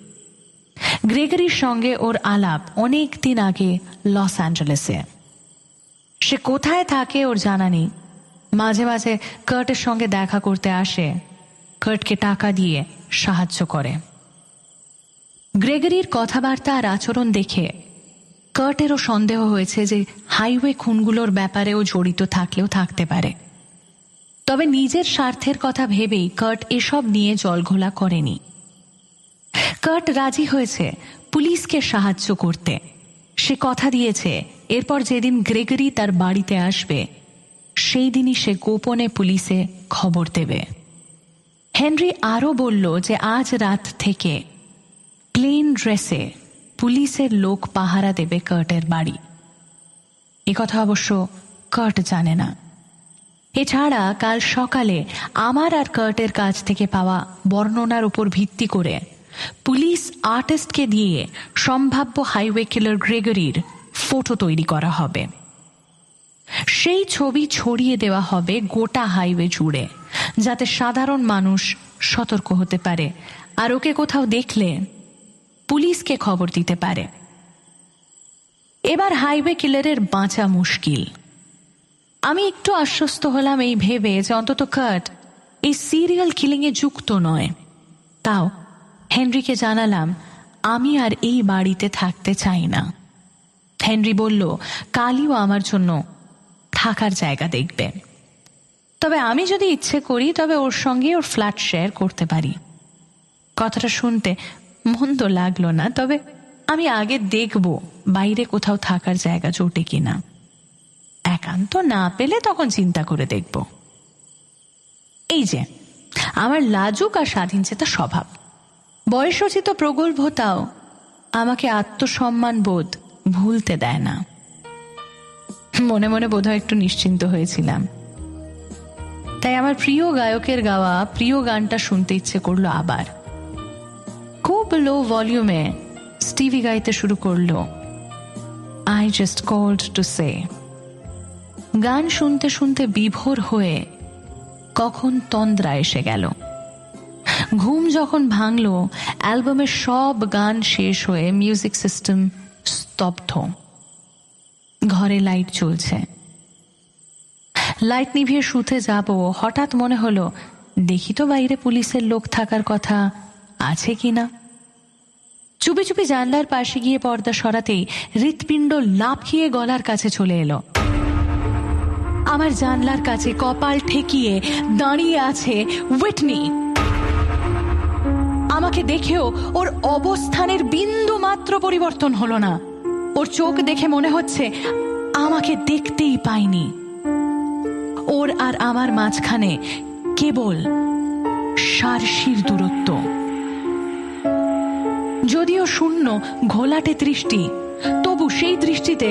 গ্রেগরির সঙ্গে ওর আলাপ অনেক দিন আগে লস অ্যাঞ্জেলেসে। সে কোথায় থাকে ওর জানা নেই। মাঝে মাঝে কার্টের সঙ্গে দেখা করতে আসে। কার্টকে টাকা দিয়ে সাহায্য করে। গ্রেগরির কথাবার্তা আর আচরণ দেখে কার্টেরও সন্দেহ হয়েছে যে হাইওয়ে খুনগুলোর ব্যাপারেও জড়িত থাকলেও থাকতে পারে। তবে নিজের স্বার্থের কথা ভেবেই কার্ট এসব নিয়ে জলঘোলা করেনি। কার্ট রাজি হয়েছে পুলিশকে সাহায্য করতে। সে কথা দিয়েছে, এরপর যেদিন গ্রেগরি তার বাড়িতে আসবে, সেই দিনই সে গোপনে পুলিশে খবর দেবে। হেনরি আরও বলল যে আজ রাত থেকে প্লেন ড্রেসে পুলিশের লোক পাহারা দেবে কার্টের বাড়ি। কথা অবশ্য কার্ট জানে না। এছাড়া কাল সকালে আমার আর কার্টের কাছ থেকে পাওয়া বর্ণনার উপর ভিত্তি করে পুলিশ আর্টিস্টকে দিয়ে সম্ভাব্য হাইওয়ে কিলার গ্রেগরির ফটো তৈরি করা হবে। সেই ছবি ছড়িয়ে দেওয়া হবে গোটা হাইওয়ে জুড়ে, যাতে সাধারণ মানুষ সতর্ক হতে পারে। আর ওকে কোথাও দেখলে পুলিশকে খবর দিতে পারে। এবার হাইওয়ে কিলারের বাঁচা মুশকিল। আমি একটু আশ্বস্ত হলাম এই ভেবে যে অন্তত কাট এই সিরিয়াল কিলিং এ যুক্ত নয়। তাও হেনরিকে জানালাম, আমি আর এই বাড়িতে থাকতে চাই না। হেনরি বলল, কালিও আমার জন্য থাকার জায়গা দেখবে। তবে আমি যদি ইচ্ছে করি, তবে ওর সঙ্গে ওর ফ্ল্যাট শেয়ার করতে পারি। কথাটা শুনতে মন্দ লাগল না, তবে আমি আগে দেখব বাইরে কোথাও থাকার জায়গা জোটে কিনা। একান্ত না পেলে তখন চিন্তা করে দেখব। এই যে, আমার লাজুক আর স্বাধীন চেতা স্বভাব। বয়সোচিত প্রগল্ভতাও আমাকে আত্মসম্মান বোধ ভুলতে দেয় না। মনে মনে বোধহয় একটু নিশ্চিন্ত হয়েছিলাম। তাই আমার প্রিয় গায়কের গাওয়া, প্রিয় গানটা শুনতে ইচ্ছে করল আবার। খুব লো ভলিউমে স্টিভি গাইতে শুরু করল। I just called to say গান শুনতে শুনতে বিভোর হয়ে কখন তন্দ্রা এসে গেল। ঘুম যখন ভাঙল অ্যালবামের সব গান শেষ হয়ে মিউজিক সিস্টেম স্তব্ধ। ঘরে লাইট চলছে। লাইট নিভিয়ে শুতে যাব, হঠাৎ মনে হলো, দেখি তো বাইরে পুলিশের লোক থাকার কথা আছে কিনা? চুপি চুপি জানলার পাশে গিয়ে পর্দা সরাতেই হৃৎপিণ্ড লাফিয়ে গলার কাছে চলে এলো। আমার জানলার কাছে কপাল ঠেকিয়ে দাঁড়িয়ে আছে উইটনি আমাকে দেখেও ওর অবস্থানের বিন্দু মাত্র পরিবর্তন হলো না। ওর চোখ দেখে মনে হচ্ছে আমাকে দেখতেই পাইনি। ওর আর আমার মাঝখানে কেবল সারশির দূরত্ব। যদিও শূন্য, ঘোলাটে দৃষ্টি তবু সেই দৃষ্টিতে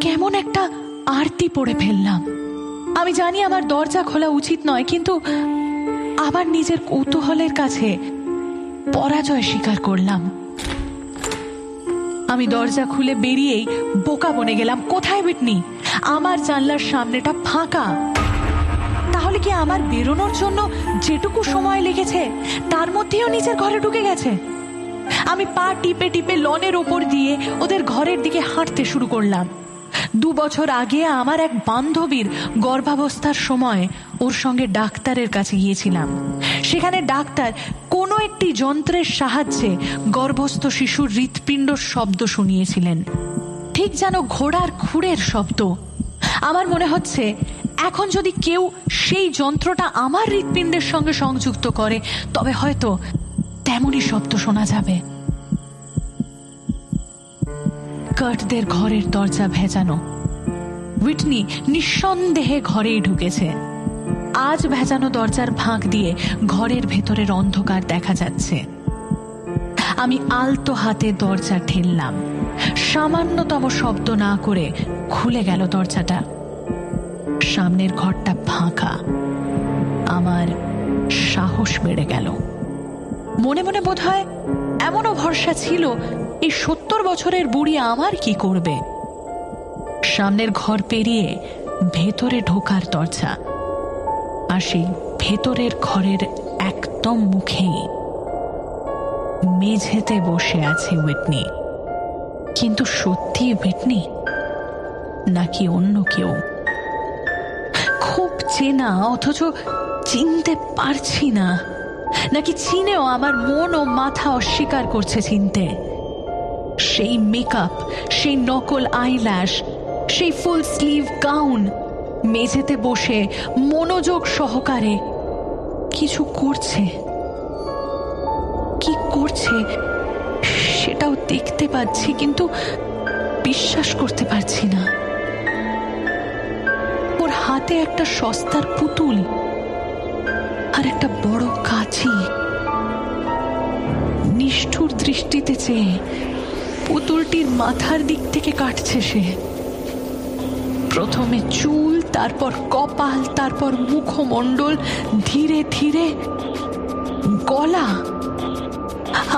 কেমন একটা আরতি পড়ে ফেললাম। আমি জানি আমার দরজা খোলা উচিত নয়, কিন্তু আবার নিজের কৌতূহলের কাছে পরাজয় স্বীকার করলাম। আমি দরজা খুলে বেরিয়েই বোকা বনে গেলাম, কোথায় বিটনি? আমার জানলার সামনেটা ফাঁকা। তাহলে কি আমার বেরোনোর জন্য যেটুকু সময় লেগেছে, তার মধ্যেও নিজের ঘরে ঢুকে গেছে? আমি পা টিপে টিপে লনের ওপর দিয়ে ওদের ঘরের দিকে হাঁটতে শুরু করলাম। দু বছর আগে আমার এক বান্ধবীর গর্ভাবস্থার সময় ওর সঙ্গে ডাক্তারের কাছে গিয়েছিলাম। সেখানে ডাক্তার কোনো একটি যন্ত্রের সাহায্যে গর্ভস্থ শিশুর হৃৎপিণ্ড শব্দ শুনিয়েছিলেন। ঠিক যেন ঘোড়ার খুঁড়ের শব্দ। আমার মনে হচ্ছে, এখন যদি কেউ সেই যন্ত্রটা আমার হৃৎপিণ্ডের সঙ্গে সংযুক্ত করে, তবে হয়তো তেমনই শব্দ শোনা যাবে। কার্টদের ঘরের দরজা ভেজানো। উইটনি নিঃসন্দেহে ঘরেই ঢুকেছে। আজ ভেজানো দরজার ফাঁক দিয়ে ঘরের ভেতরের অন্ধকার দেখা যাচ্ছে। আমি আলতো হাতে দরজা ঠেললাম। সামান্যতম শব্দ না করে খুলে গেল দরজাটা। সামনের ঘরটা ফাঁকা। আমার সাহস বেড়ে গেল। মনে মনে বোধ হয় এমনও ভরসা ছিল এই সত্তর বছরের বুড়ি আমার কি করবে? সামনের ঘর পেরিয়ে ভেতরে ঢোকার দরজা, আর সেই ভেতরের ঘরের একদম মুখেই মেঝেতে বসে আছে উইটনি কিন্তু সত্যি উইটনি নাকি অন্য কেউ? খুব চেনা, অথচ চিনতে পারছি না। নাকি চিনেও আমার মন ও মাথা অস্বীকার করছে চিনতে? সেই মেকআপ সেই নকল আইল্যাশ সেই ফুল স্লিভ গাউন মেঝেতে বসে মনোযোগ সহকারে কিছু করছে। কি করছে সেটাও দেখতে পাচ্ছি কিন্তু বিশ্বাস করতে পারছি না। ওর হাতে একটা সস্তার পুতুল আর একটা বড় কাছি নিষ্ঠুর দৃষ্টিতে চেয়ে পুতুলটির মাথার দিক থেকে কাটছে সে। প্রথমে চুল, তারপর কপাল, তারপর মুখমণ্ডল, ধীরে ধীরে গলা।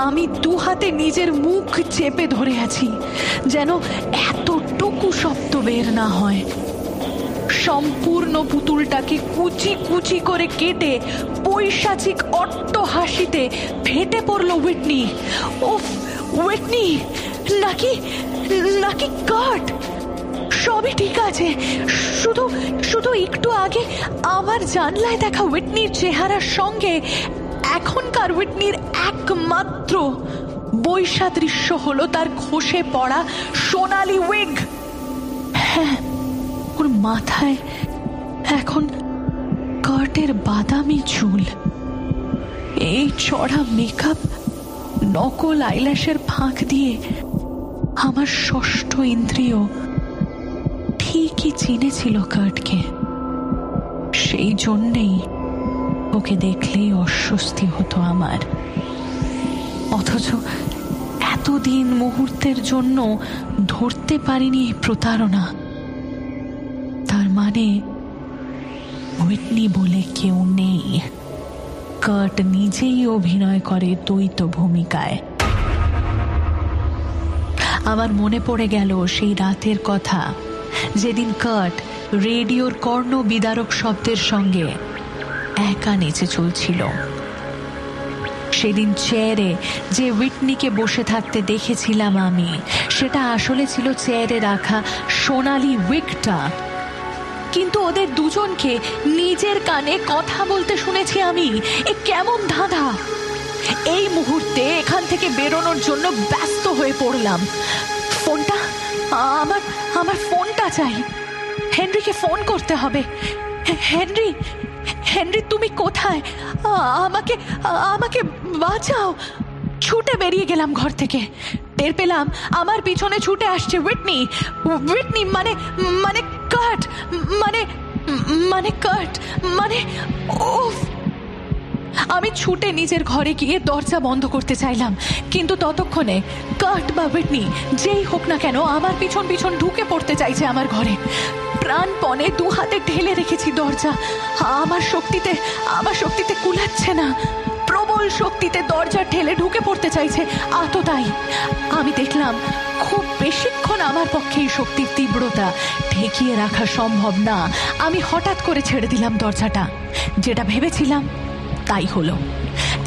আমি দু হাতে নিজের মুখ চেপে ধরে আছি, যেন এতটুকু শব্দ বের না হয়। সম্পূর্ণ পুতুলটাকে কুচি কুচি করে কেটে পৈশাচিক অট্ট হাসিতে ফেটে পড়ল উইটনি ওফ উইটনি নাকি নাকি কাট সবই ঠিক আছে। শুধু শুধু একটু আগে আমার জানলায় দেখা উইটনির চেহারার সঙ্গে এখনকার উইটনির একমাত্র বৈসাদৃশ্য হলো তার খসে পড়া সোনালি উইগ হ্যাঁ ওর মাথায় এখন কার্টের বাদামি চুল। এই চড়া মেকআপ নকল আইল্যাশের ফাঁক দিয়ে আমার ষষ্ঠ ইন্দ্রিয় ঠিকই চিনেছিল কার্টকে সেই জন্যেই ওকে দেখলেই অস্বস্তি হতো আমার। অথচ এতদিন মুহূর্তের জন্য ধরতে পারিনি প্রতারণা। তার মানে হুইটনি বলে কেউ নেই। কার্ট নিজেই অভিনয় করে দ্বৈত ভূমিকায়। আমার মনে পড়ে গেল সেই রাতের কথা। যেদিন কার্ট রেডিওর কর্ণ বিদারক শব্দের সঙ্গে একা নেচে চলছিল। সেদিন চেয়ারে যে উইটনিকে বসে থাকতে দেখেছিলাম আমি, সেটা আসলে ছিল চেয়ারে রাখা সোনালি উইকটা। কিন্তু ওদের দুজনকে নিজের কানে কথা বলতে শুনেছি আমি। এ কেমন ধাঁধা! এই মুহূর্তে এখান থেকে বেরোনোর জন্য ব্যস্ত হয়ে পড়লাম। ফোনটা? আমার আমার ফোনটা চাই। হেনরিকে ফোন করতে হবে। হেনরি হেনরি, তুমি কোথায়? আমাকে আমাকে বাঁচাও। ছুটে বেরিয়ে গেলাম ঘর থেকে। টের পেলাম আমার পিছনে ছুটে আসছে উইটনি উইটনি মানে মানে কাট মানে মানে কাট মানে ওফ আমি ছুটে নিজের ঘরে গিয়ে দরজা বন্ধ করতে চাইলাম, কিন্তু ততক্ষণে কাট বা উইটনি যেই হোক না কেন, আমার পিছন পিছন ঢুকে পড়তে চাইছে আমার ঘরে। প্রাণপণে দু হাতে ঢেলে রেখেছি দরজা। আমার শক্তিতে আমার শক্তিতে কুলাচ্ছে না। প্রবল শক্তিতে দরজা ঠেলে ঢুকে পড়তে চাইছে। আততাই আমি দেখলাম খুব বেশিক্ষণ আমার পক্ষে এই শক্তির তীব্রতা ঠেকিয়ে রাখা সম্ভব না। আমি হঠাৎ করে ছেড়ে দিলাম দরজাটা, যেটা ভেবেছিলাম তাই হলো।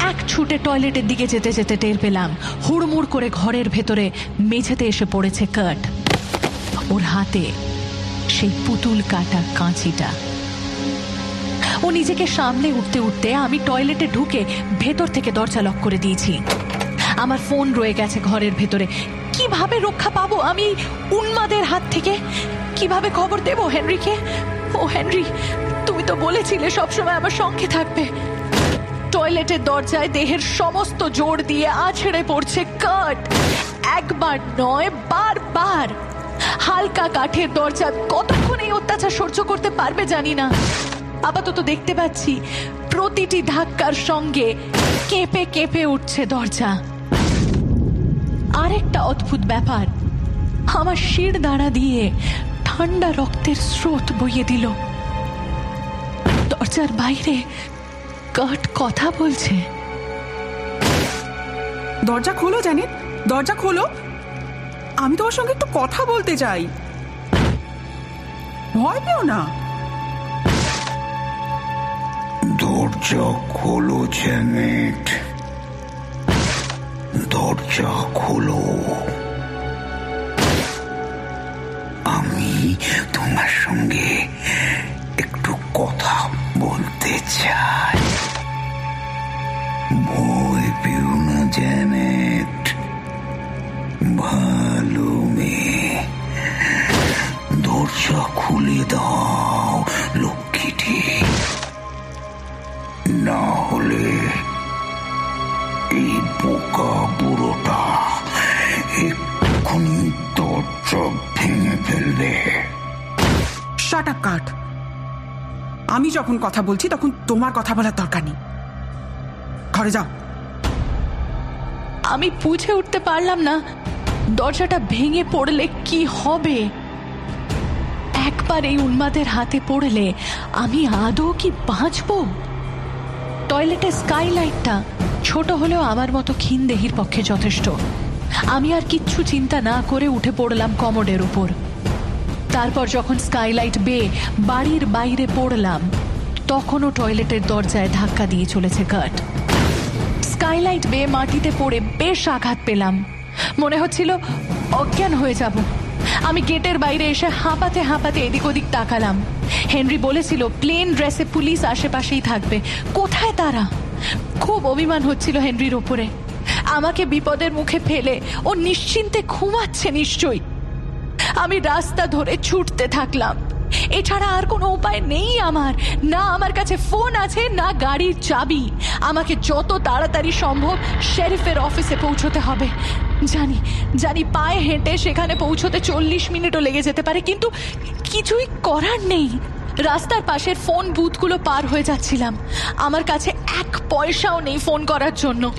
এক ছুটে টয়লেটের দিকে যেতে যেতে টের পেলাম, হুড়মুড় করে ঘরের ভেতরে মেঝেতে এসে পড়েছে কাট ওর হাতে সেই পুতুল কাটা কাঁচিটা। ও নিজেকে সামলে উঠতে উঠতে আমি টয়লেটে ঢুকে ভেতর থেকে দরজা লক করে দিয়েছি। আমার ফোন রয়ে গেছে ঘরের ভেতরে। কীভাবে রক্ষা পাবো আমি উন্মাদের হাত থেকে? কীভাবে খবর দেব হেনরিকে? ও হেনরি, তুমি তো বলেছিলে সবসময় আমার সঙ্গে থাকবে। টয়লেটের দরজায় দেহের সমস্ত জোর দিয়ে আছড়ে পড়ছে কাট একবার নয়, বারবার। হালকা কাঠের দরজা কতক্ষণ এই অত্যাচার সহ্য করতে পারবে জানি না। আপাতত দেখতে পাচ্ছি প্রতিটি ধাক্কার সঙ্গে কেঁপে কেঁপে উঠছে দরজা। আরেকটা অদ্ভুত ব্যাপার। আমার শির দাঁড়া দিয়ে ঠান্ডা রক্তের স্রোত বইয়ে দিল। দরজার বাইরে কাট কথা বলছে। দরজা খোলো জানেন দরজা খোলো। আমি তোমার সঙ্গে একটু কথা বলতে চাই। ভয় পেও না। দরজা খোলো জ্যানেট দরজা খোলো। আমি তোমার সঙ্গে একটু কথা বলতে চাই। ভয় পেও না জ্যানেট ভালো মেয়ে। দরজা খুলে দাও, লক্ষ্মীটি। না হলে এই বোকা বুড়োটা এক্ষুনি দরজা ভেঙে ফেলবে। শাট কাট আমি যখন কথা বলছি, তখন তোমার কথা বলার দরকার নেই। ঘরে যাও। আমি বুঝে উঠতে পারলাম না দরজাটা ভেঙে পড়লে কি হবে। একবার এই উন্মাদের হাতে পড়লে আমি আদৌ কি বাঁচবো? টয়লেটের স্কাইলাইটটা ছোট হলেও আমার মতো ক্ষীণ দেহির পক্ষে যথেষ্ট। আমি আর কিচ্ছু চিন্তা না করে উঠে পড়লাম কমোডের উপর। তারপর যখন স্কাইলাইট বেয়ে বাড়ির বাইরে পড়লাম, তখনও টয়লেটের দরজায় ধাক্কা দিয়ে চলেছে কাট স্কাইলাইট বেয়ে মাটিতে পড়ে বেশ আঘাত পেলাম। মনে হচ্ছিল, অজ্ঞান হয়ে যাব। আমি গেটের বাইরে এসে হাঁপাতে হাঁপাতে এদিক ওদিক তাকালাম। হেনরি বলেছিল, প্লেন ড্রেসে পুলিশ আশেপাশেই থাকবে। কোথায় তারা? খুব অভিমান হচ্ছিল হেনরির ওপরে। আমাকে বিপদের মুখে ফেলে ও নিশ্চিন্তে ঘুমাচ্ছে নিশ্চয়ই। আমি রাস্তা ধরে ছুটতে থাকলাম। এছাড়া আর কোনো উপায় নেই আমার। না আমার কাছে ফোন আছে, না গাড়ির চাবি। আমাকে যত তাড়াতাড়ি সম্ভব শেরিফের অফিসে পৌঁছতে হবে। জানি জানি পায়ে হেঁটে সেখানে পৌঁছতে চল্লিশ মিনিটও লেগে যেতে পারে, কিন্তু কিছুই করার নেই। রাস্তার পাশের ফোন বুথগুলো পার হয়ে যাচ্ছিলাম। আমার কাছে এক পয়সাও নেই ফোন করার জন্য।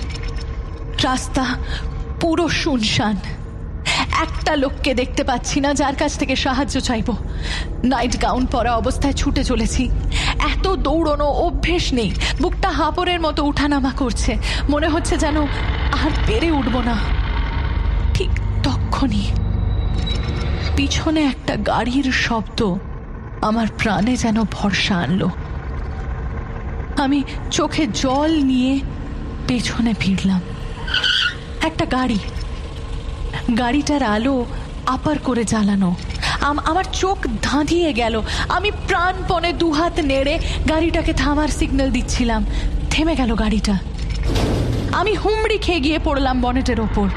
রাস্তা পুরো শুনশান। একটা লোককে দেখতে পাচ্ছি না যার কাছ থেকে সাহায্য চাইব। নাইট গাউন পরা অবস্থায় ছুটে চলেছি। এত দৌড়নো অভ্যেস নেই। বুকটা হাঁপড়ের মতো উঠানামা করছে। মনে হচ্ছে যেন আর পেরে উঠব না। ঠিক তখনই পিছনে একটা গাড়ির শব্দ আমার প্রাণে যেন ভরসা আনলো। আমি চোখে জল নিয়ে পেছনে ফিরলাম। একটা গাড়ি গাড়িটার আলো আপার করে জ্বালানো। আমার চোখ ধাঁধিয়ে গেল। আমি প্রাণপণে দুহাত নেড়ে গাড়িটাকে থামার সিগন্যাল দিচ্ছিলাম। থেমে গেল গাড়িটা। আমি হুমড়ি খেয়ে গিয়ে পড়লাম বনেটের ওপর।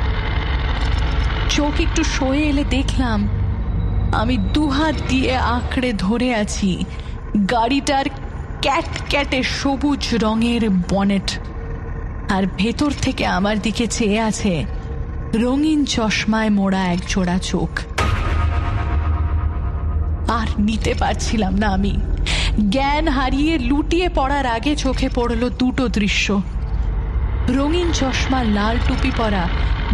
চোখ একটু সয়ে এলে দেখলাম, আমি দুহাত দিয়ে আঁকড়ে ধরে আছি। গাড়িটার ক্যাট ক্যাটে সবুজ রঙের বনেট। আর ভেতর থেকে আমার দিকে চেয়ে আছে রঙিন চশমায় মোড়া এক জোড়া চোখ। আর নিতে পারছিলাম না আমি। জ্ঞান হারিয়ে লুটিয়ে পড়ার আগে চোখে পড়ল দুটো দৃশ্য। রঙিন চশমা লাল টুপি পরা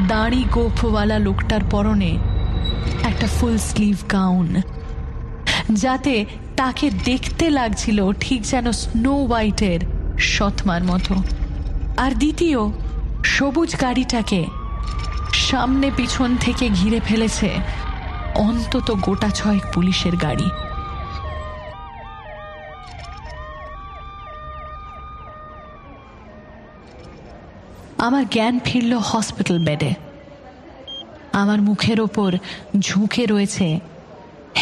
দাড়ি গোফওয়ালা লোকটার পরনে একটা ফুল স্লিভ গাউন। যাতে তাকে দেখতে লাগছিল ঠিক যেন স্নো হোয়াইটের সৎমার মতো। আর দ্বিতীয়, সবুজ গাড়িটাকে সামনে পিছন থেকে ঘিরে ফেলেছে অন্তত গোটা ছয়েক পুলিশের গাড়ি। আমার জ্ঞান ফিরল হসপিটাল বেডে। আমার মুখের ওপর ঝুঁকে রয়েছে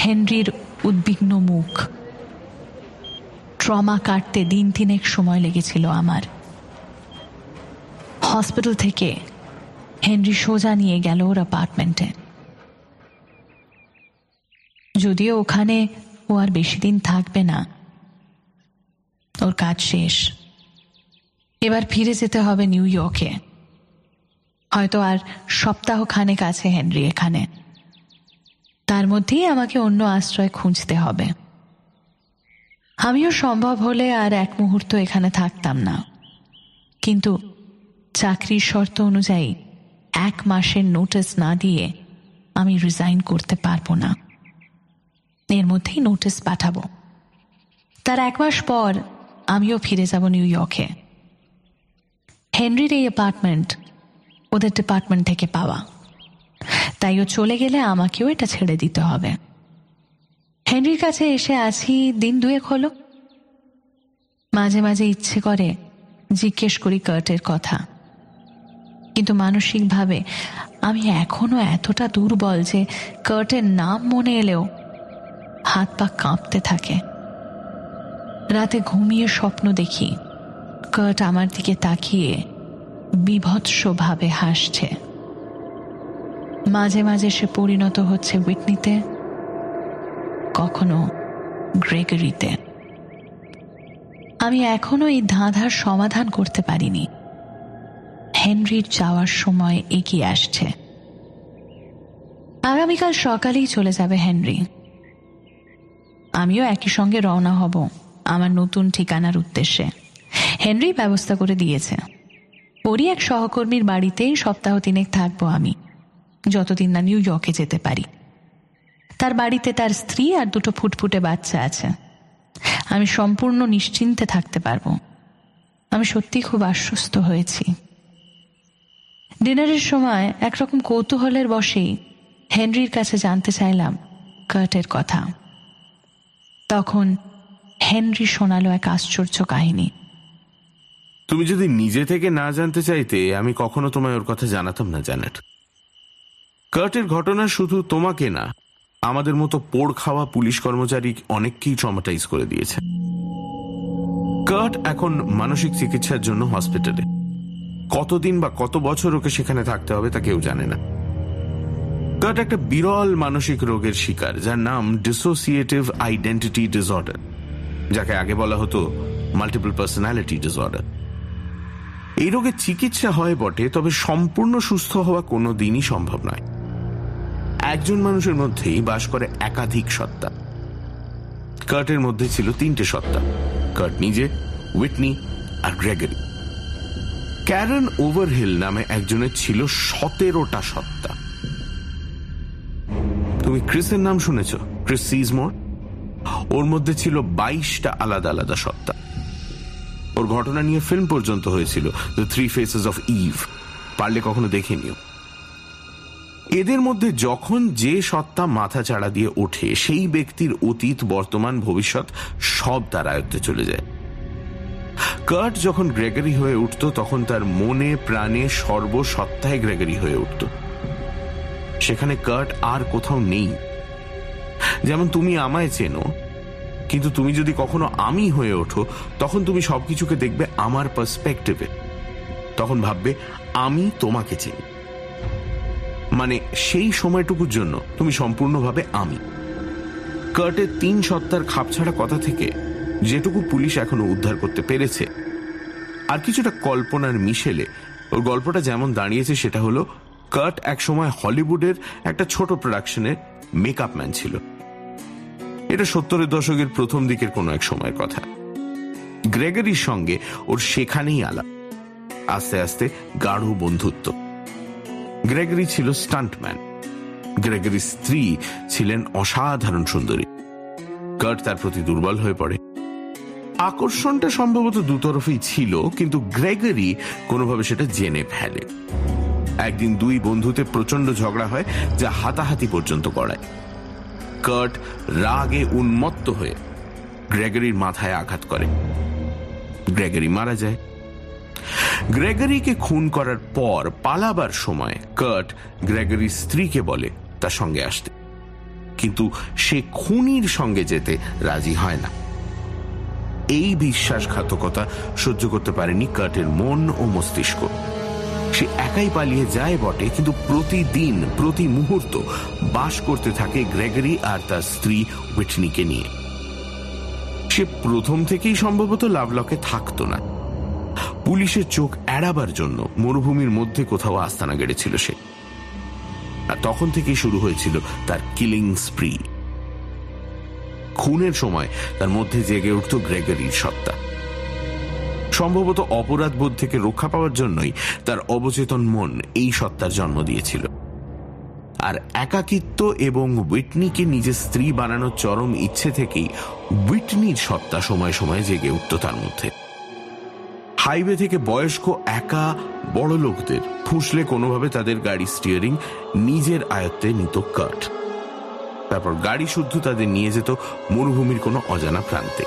হেনরির উদ্বিগ্ন মুখ। ট্রমা কাটতে দিন তিনেক সময় লেগেছিল আমার। হসপিটাল থেকে হেনরি সোজা নিয়ে গেল ওর অ্যাপার্টমেন্টে যদিও ওখানে ও আর বেশি দিন থাকবে না। ওর কাজ শেষ। এবার ফিরে যেতে হবে নিউ ইয়র্কে। হয়তো আর সপ্তাহ খানেক আছে হেনরি এখানে। তার মধ্যেই আমাকে অন্য আশ্রয় খুঁজতে হবে। আমিও সম্ভব হলে আর এক মুহূর্ত এখানে থাকতাম না। কিন্তু চাকরির শর্ত অনুযায়ী এক মাসের নোটিস না দিয়ে আমি রিজাইন করতে পারব না। এর মধ্যেই নোটিস পাঠাবো। তার এক মাস পর আমিও ফিরে যাব নিউ ইয়র্কে হেনরির এই অ্যাপার্টমেন্ট ওদের ডিপার্টমেন্ট থেকে পাওয়া। তাই ও চলে গেলে আমাকেও এটা ছেড়ে দিতে হবে। হেনরির কাছে এসে আছি, দিন দুয়েক হলো। মাঝে মাঝে ইচ্ছে করে জিজ্ঞেস করি কার্টের কথা। কিন্তু মানসিকভাবে আমি এখনও এতটা দুর্বল যে কার্টের নাম মনে এলেও হাত পা কাঁপতে থাকে। রাতে ঘুমিয়ে স্বপ্ন দেখি। কার্ট আমার দিকে তাকিয়ে বিভৎসভাবে হাসছে। মাঝে মাঝে সে পরিণত হচ্ছে উইটনিতে কখনো গ্রেগরিতে আমি এখনও এই ধাঁধার সমাধান করতে পারিনি। হেনরির যাওয়ার সময় এগিয়ে আসছে। আগামীকাল সকালেই চলে যাবে হেনরি। আমিও একই সঙ্গে রওনা হব আমার নতুন ঠিকানার উদ্দেশ্যে। হেনরি ব্যবস্থা করে দিয়েছে। ওরই এক সহকর্মীর বাড়িতেই সপ্তাহ তিনেক থাকব আমি, যতদিন না নিউ ইয়র্কে যেতে পারি। তার বাড়িতে তার স্ত্রী আর দুটো ফুটফুটে বাচ্চা আছে। আমি সম্পূর্ণ নিশ্চিন্তে থাকতে পারব। আমি সত্যি খুব আশ্বস্ত হয়েছি। ডিনারের সময় একরকম কৌতূহলের বসেই হেনরির কাছে জানতে চাইলাম কার্টের কথা। তখন হেনরি শোনালো এক আশ্চর্য কাহিনী। তুমি যদি নিজে থেকে না জানতে চাইতে, আমি কখনো তোমায় ওর কথা জানাতাম না, জানেট। কার্টের ঘটনা শুধু তোমাকে না, আমাদের মতো পোড় খাওয়া পুলিশ কর্মচারী অনেককেই ট্রমাটাইজ করে দিয়েছে। কার্ট এখন মানসিক চিকিৎসার জন্য হসপিটালে। কতদিন বা কত বছর ওকে সেখানে থাকতে হবে তা কেউ জানে না। কার্ট একটা বিরল মানসিক রোগের শিকার, যার নাম ডিসোসিয়েটিভ আইডেন্টিটি ডিসঅর্ডার যাকে আগে বলা হতো মাল্টিপল পার্সোনালিটি ডিসঅর্ডার এই রোগের চিকিৎসা হয় বটে, তবে সম্পূর্ণ সুস্থ হওয়া কোনো দিনই সম্ভব নয়। একজন মানুষের মধ্যেই বাস করে একাধিক সত্তা। কার্টের মধ্যে ছিল তিনটে সত্তা কার্ট নিজে উইটনি আর গ্রেগরি ক্যারন ওভারহিল নামে একজনের ছিল সতেরোটা সত্তা। তুমি ক্রিসের নাম শুনেছ? ক্রিস সিজমোর? ওর মধ্যে ছিল বাইশটা আলাদা আলাদা সত্তা। ওর ঘটনা নিয়ে ফিল্ম পর্যন্ত হয়েছিল the three faces of Eve পারলে কখনো দেখে নিও। এদের মধ্যে যখন যে সত্তা মাথা চাড়া দিয়ে ওঠে, সেই ব্যক্তির অতীত, বর্তমান, ভবিষ্যৎ সব তার আয়ত্তে চলে যায়। কার্ট যখন গ্রেগরি হয়ে উঠত, তখন তার মনে, প্রাণে সর্বসত্তায় গ্রেগরি হয়ে উঠত। সেখানে কার্ট আর কোথাও নেই। যেমন তুমি আমায় চেনো, কিন্তু তুমি যদি কখনো আমি হয়ে ওঠো, তখন তুমি সবকিছুকে দেখবে আমার পার্সপেক্টিভে তখন ভাববে, আমি তোমাকে চিনি। মানে সেই সময়টুকুর জন্য তুমি সম্পূর্ণভাবে আমি। কার্টের তিন সত্তার খাপছাড়া কথা থেকে যেটুকু পুলিশ এখনও উদ্ধার করতে পেরেছে। আর কিছুটা কল্পনার মিশেলে ওর গল্পটা যেমন দাঁড়িয়েছে, সেটা হলো, কার্ট একসময় হলিউডের একটা ছোট প্রোডাকশনের মেকআপ ম্যান ছিল। এটা সত্তরের দশকের প্রথম দিকের কোনো এক সময়ের কথা। গ্রেগরির সঙ্গে ওর সেখানেই আলাপ। আস্তে আস্তে গাঢ় বন্ধুত্ব। গ্রেগরি ছিল স্টান্টম্যান। গ্রেগরির স্ত্রী ছিলেন অসাধারণ সুন্দরী। কার্ট তার প্রতি দুর্বল হয়ে পড়ে। আকর্ষণটা সম্ভবত দুতরফেই ছিল, কিন্তু গ্রেগরি কোনোভাবে সেটা জেনে ফেলে। একদিন দুই বন্ধুতে প্রচণ্ড ঝগড়া হয়, যা হাতাহাতি পর্যন্ত করায় কার্ট রাগে উন্মত্ত হয়ে গ্রেগরির মাথায় আঘাত করে। গ্রেগরি মারা যায়। গ্রেগরিকে খুন করার পর পালাবার সময় কার্ট গ্রেগরির স্ত্রীকে বলে তার সঙ্গে আসতে। কিন্তু সে খুনির সঙ্গে যেতে রাজি হয় না। এই বিশ্বাসঘাতকতা সহ্য করতে পারেনি কার্টের মন ও মস্তিষ্ক। সে একাই পালিয়ে যায় বটে, কিন্তু প্রতিদিন, প্রতি মুহূর্ত বাস করতে থাকে গ্রেগরি আর তার স্ত্রী উইটনিকে নিয়ে। সে প্রথম থেকেই সম্ভবত লাভলকে থাকতো না। পুলিশের চোখ এড়াবার জন্য মরুভূমির মধ্যে কোথাও আস্তানা গেড়েছিল সে। আর তখন থেকেই শুরু হয়েছিল তার কিলিং স্প্রি। খুনের সময় তার মধ্যে জেগে উঠত গ্রেগরির সত্তা। সম্ভবত অপরাধ বোধ থেকে রক্ষা পাওয়ার জন্যই তার অবচেতন মন এই সত্তার জন্ম দিয়েছিল। আর একাকিত্ব এবং উইটনিকে নিজের স্ত্রী বানানোর চরম ইচ্ছে থেকেই উইটনির সত্তা সময় সময় জেগে উঠত তার মধ্যে। হাইওয়ে থেকে বয়স্ক একা বড় লোকদের ফুসলে কোনোভাবে তাদের গাড়ি স্টিয়ারিং নিজের আয়ত্তে নিত কাঠ। তারপর গাড়ি শুদ্ধ তাদের নিয়ে যেত মরুভূমির কোনো অজানা প্রান্তে।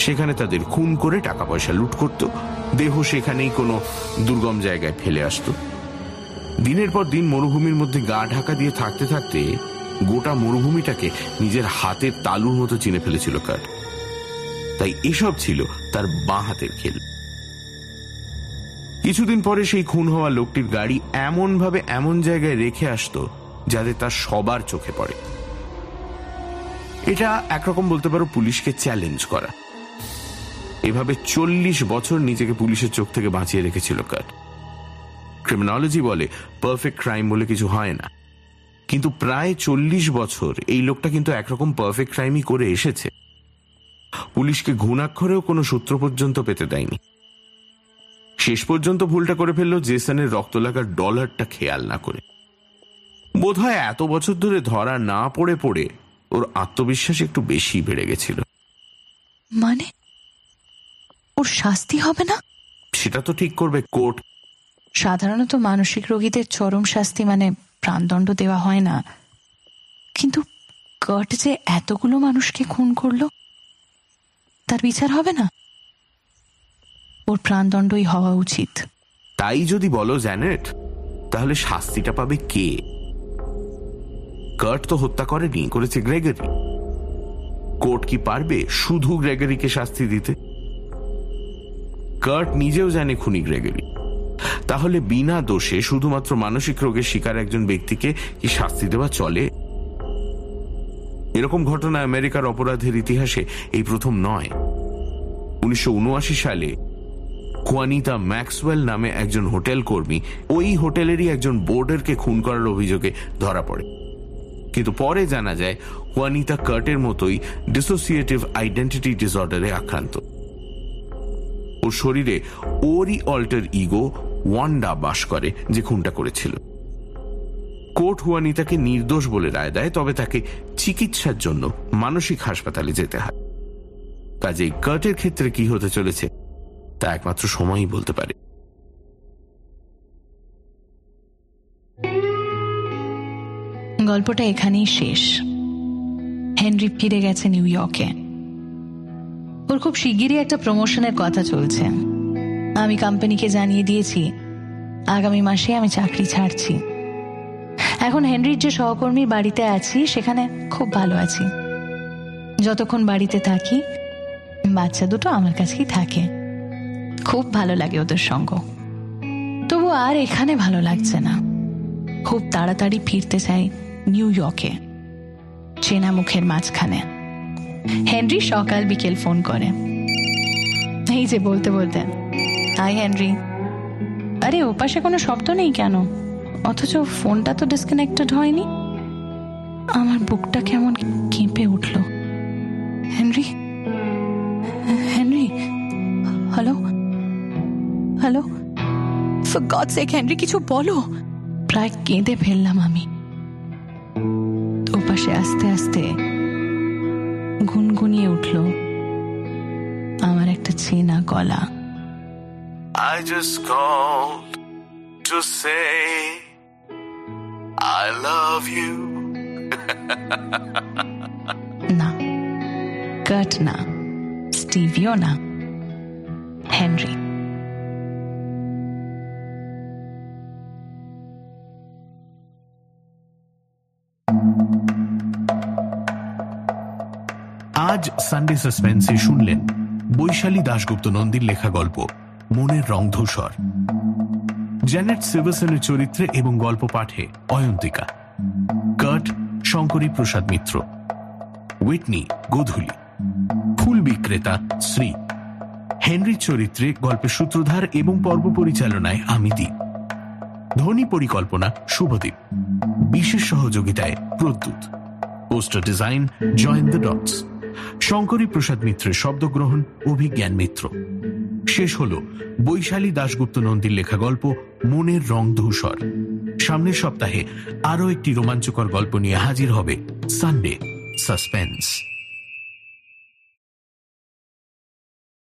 সেখানে তাদের খুন করে টাকা পয়সা লুট করত। দেহ সেখানেই কোনো দুর্গম জায়গায় ফেলে আসত। দিনের পর দিন মরুভূমির মধ্যে গা ঢাকা দিয়ে থাকতে থাকতে গোটা মরুভূমিটাকে নিজের হাতের তালুর মতো চিনে ফেলেছিল কাঠ তাই এসব ছিল তার বাঁ হাতের খেল। কিছুদিন পরে সেই খুন হওয়া লোকটির গাড়ি এমন ভাবে এমন জায়গায় রেখে আসতো যাতে তার সবার চোখে পড়ে। এটা একরকম বলতে পারো পুলিশকে চ্যালেঞ্জ করা। এভাবে চল্লিশ বছর নিজেকে পুলিশের চোখ থেকে বাঁচিয়ে রেখেছিল কাট ক্রিমিনোলজি বলে পারফেক্ট ক্রাইম বলে কিছু হয় না। কিন্তু প্রায় চল্লিশ বছর এই লোকটা কিন্তু একরকম পারফেক্ট ক্রাইমই করে এসেছে। পুলিশকে ঘুণাক্ষরেও কোনো সূত্র পর্যন্ত পেতে দেয়নি। শেষ পর্যন্ত ভুলটা করে ফেলল জেসনের রক্ত লাগার ডলারটা খেয়াল না করে। বোধ এত বছর ধরে ধরা না পড়ে পড়ে ওর আত্মবিশ্বাস একটু বেশি বেড়ে গেছিল। মানে? ওর শাস্তি হবে না? সেটা তো ঠিক করবে কোর্ট। সাধারণত মানসিক রোগীদের চরম শাস্তি মানে প্রাণদণ্ড দেওয়া হয় না। কিন্তু কট যে এতগুলো মানুষকে খুন করল তার বিচার হবে না? ওর প্রাণদণ্ডই হওয়া উচিত। তাই যদি বলো জ্যানেট তাহলে শাস্তিটা পাবে কে? কার্ট তো হত্যা করেনি, করেছে গ্রেগরি। কোর্ট কি পারবে শুধু গ্রেগরিকে শাস্তি দিতে? কার্ট নিজেও জানে খুনি গ্রেগরি। তাহলে বিনা দোষে শুধুমাত্র মানসিক রোগের শিকার একজন ব্যক্তিকে কি শাস্তি দেওয়া চলে? এরকম ঘটনা আমেরিকার অপরাধের ইতিহাসে এই প্রথম নয়। উনিশশো সালে কোয়ানিতা ম্যাক্সওয়েল নামে একজন হোটেল কর্মী ওই হোটেলেরই একজন বোর্ডারকে খুন করার অভিযোগে ধরা পড়ে। কিন্তু পরে জানা যায় কোয়ানিতা কার্টের মতোই ডিসোসিয়েটিভ আইডেন্টিটি ডিসঅর্ডারে আক্রান্ত। ওর শরীরে ওরই অল্টার ইগো ওয়ান্ডা বাস করে, যে খুনটা করেছিল। কোর্ট হুয়ানিতাকে নির্দোষ বলে রায় দেয়, তবে তাকে চিকিৎসার জন্য মানসিক হাসপাতালে যেতে হয়। কাজেই কার্টের ক্ষেত্রে কি হতে চলেছে, তা একমাত্র সময়ই বলতে পারে। গল্পটা এখানেই শেষ। হেনরি ফিরে গেছে নিউ ইয়র্কে। ওর খুব শিগগিরই একটা প্রমোশনের কথা চলছে। আমি কোম্পানিকে জানিয়ে দিয়েছি, আগামী মাসে আমি চাকরি ছাড়ছি। এখন হেনরির যে সহকর্মী বাড়িতে আছি, সেখানে খুব ভালো আছি। যতক্ষণ বাড়িতে থাকি, বাচ্চা দুটো আমার কাছেই থাকে। খুব ভালো লাগে ওদের সঙ্গ। তবু আর এখানে ভালো লাগছে না। খুব তাড়াতাড়ি ফিরতে চাই। নিউ ইয়র্কে চেনা মুখের মাঝখানে। হেনরি সকাল বিকেল ফোন করে। এই যে বলতে বলতে। Hi, Henry. আরে, ওপাশে কোনো শব্দ নেই কেন? অথচ ফোনটা তো ডিসকানেক্টেড হয়নি। আমার বুকটা কেমন কেঁপে উঠল। Henry? Henry? Hello? Hello? For God sake Henry, কিছু বলো। প্রায় কেঁদে ফেললাম আমি। ওপাশে আস্তে আস্তে গুনগুনিয়ে উঠল আমার একটা চেনা গলা I just called to say I love you. না কাট না স্টিভিও না হেনরি আজ সানডে সাসপেন্সে শুনলেন বৈশালী দাশগুপ্ত নন্দীর লেখা গল্প, মনের রং ধূসর। জ্যানেট সিলভাসনের চরিত্রে এবং গল্প পাঠে অয়ন্তিকা। কার্ট শঙ্করী প্রসাদ মিত্র। উইটনি গোধূলি। ফুল বিক্রেতা শ্রী। হেনরি চরিত্রে গল্পের সূত্রধার এবং পর্ব পরিচালনায় আমি দ্বীপ ধ্বনি পরিকল্পনা শুভদীপ। বিশেষ সহযোগিতায় Pradyut poster design join dots Shankari Prasad মিত্রের শব্দগ্রহণ অভিজ্ঞান মিত্র। শেষ হল বৈশালী দাশগুপ্ত নন্দীর লেখা গল্প মনের রং ধূসর। সামনের সপ্তাহে আরও একটি রোমাঞ্চকর গল্প নিয়ে হাজির হবে সানডে, সাসপেন্স।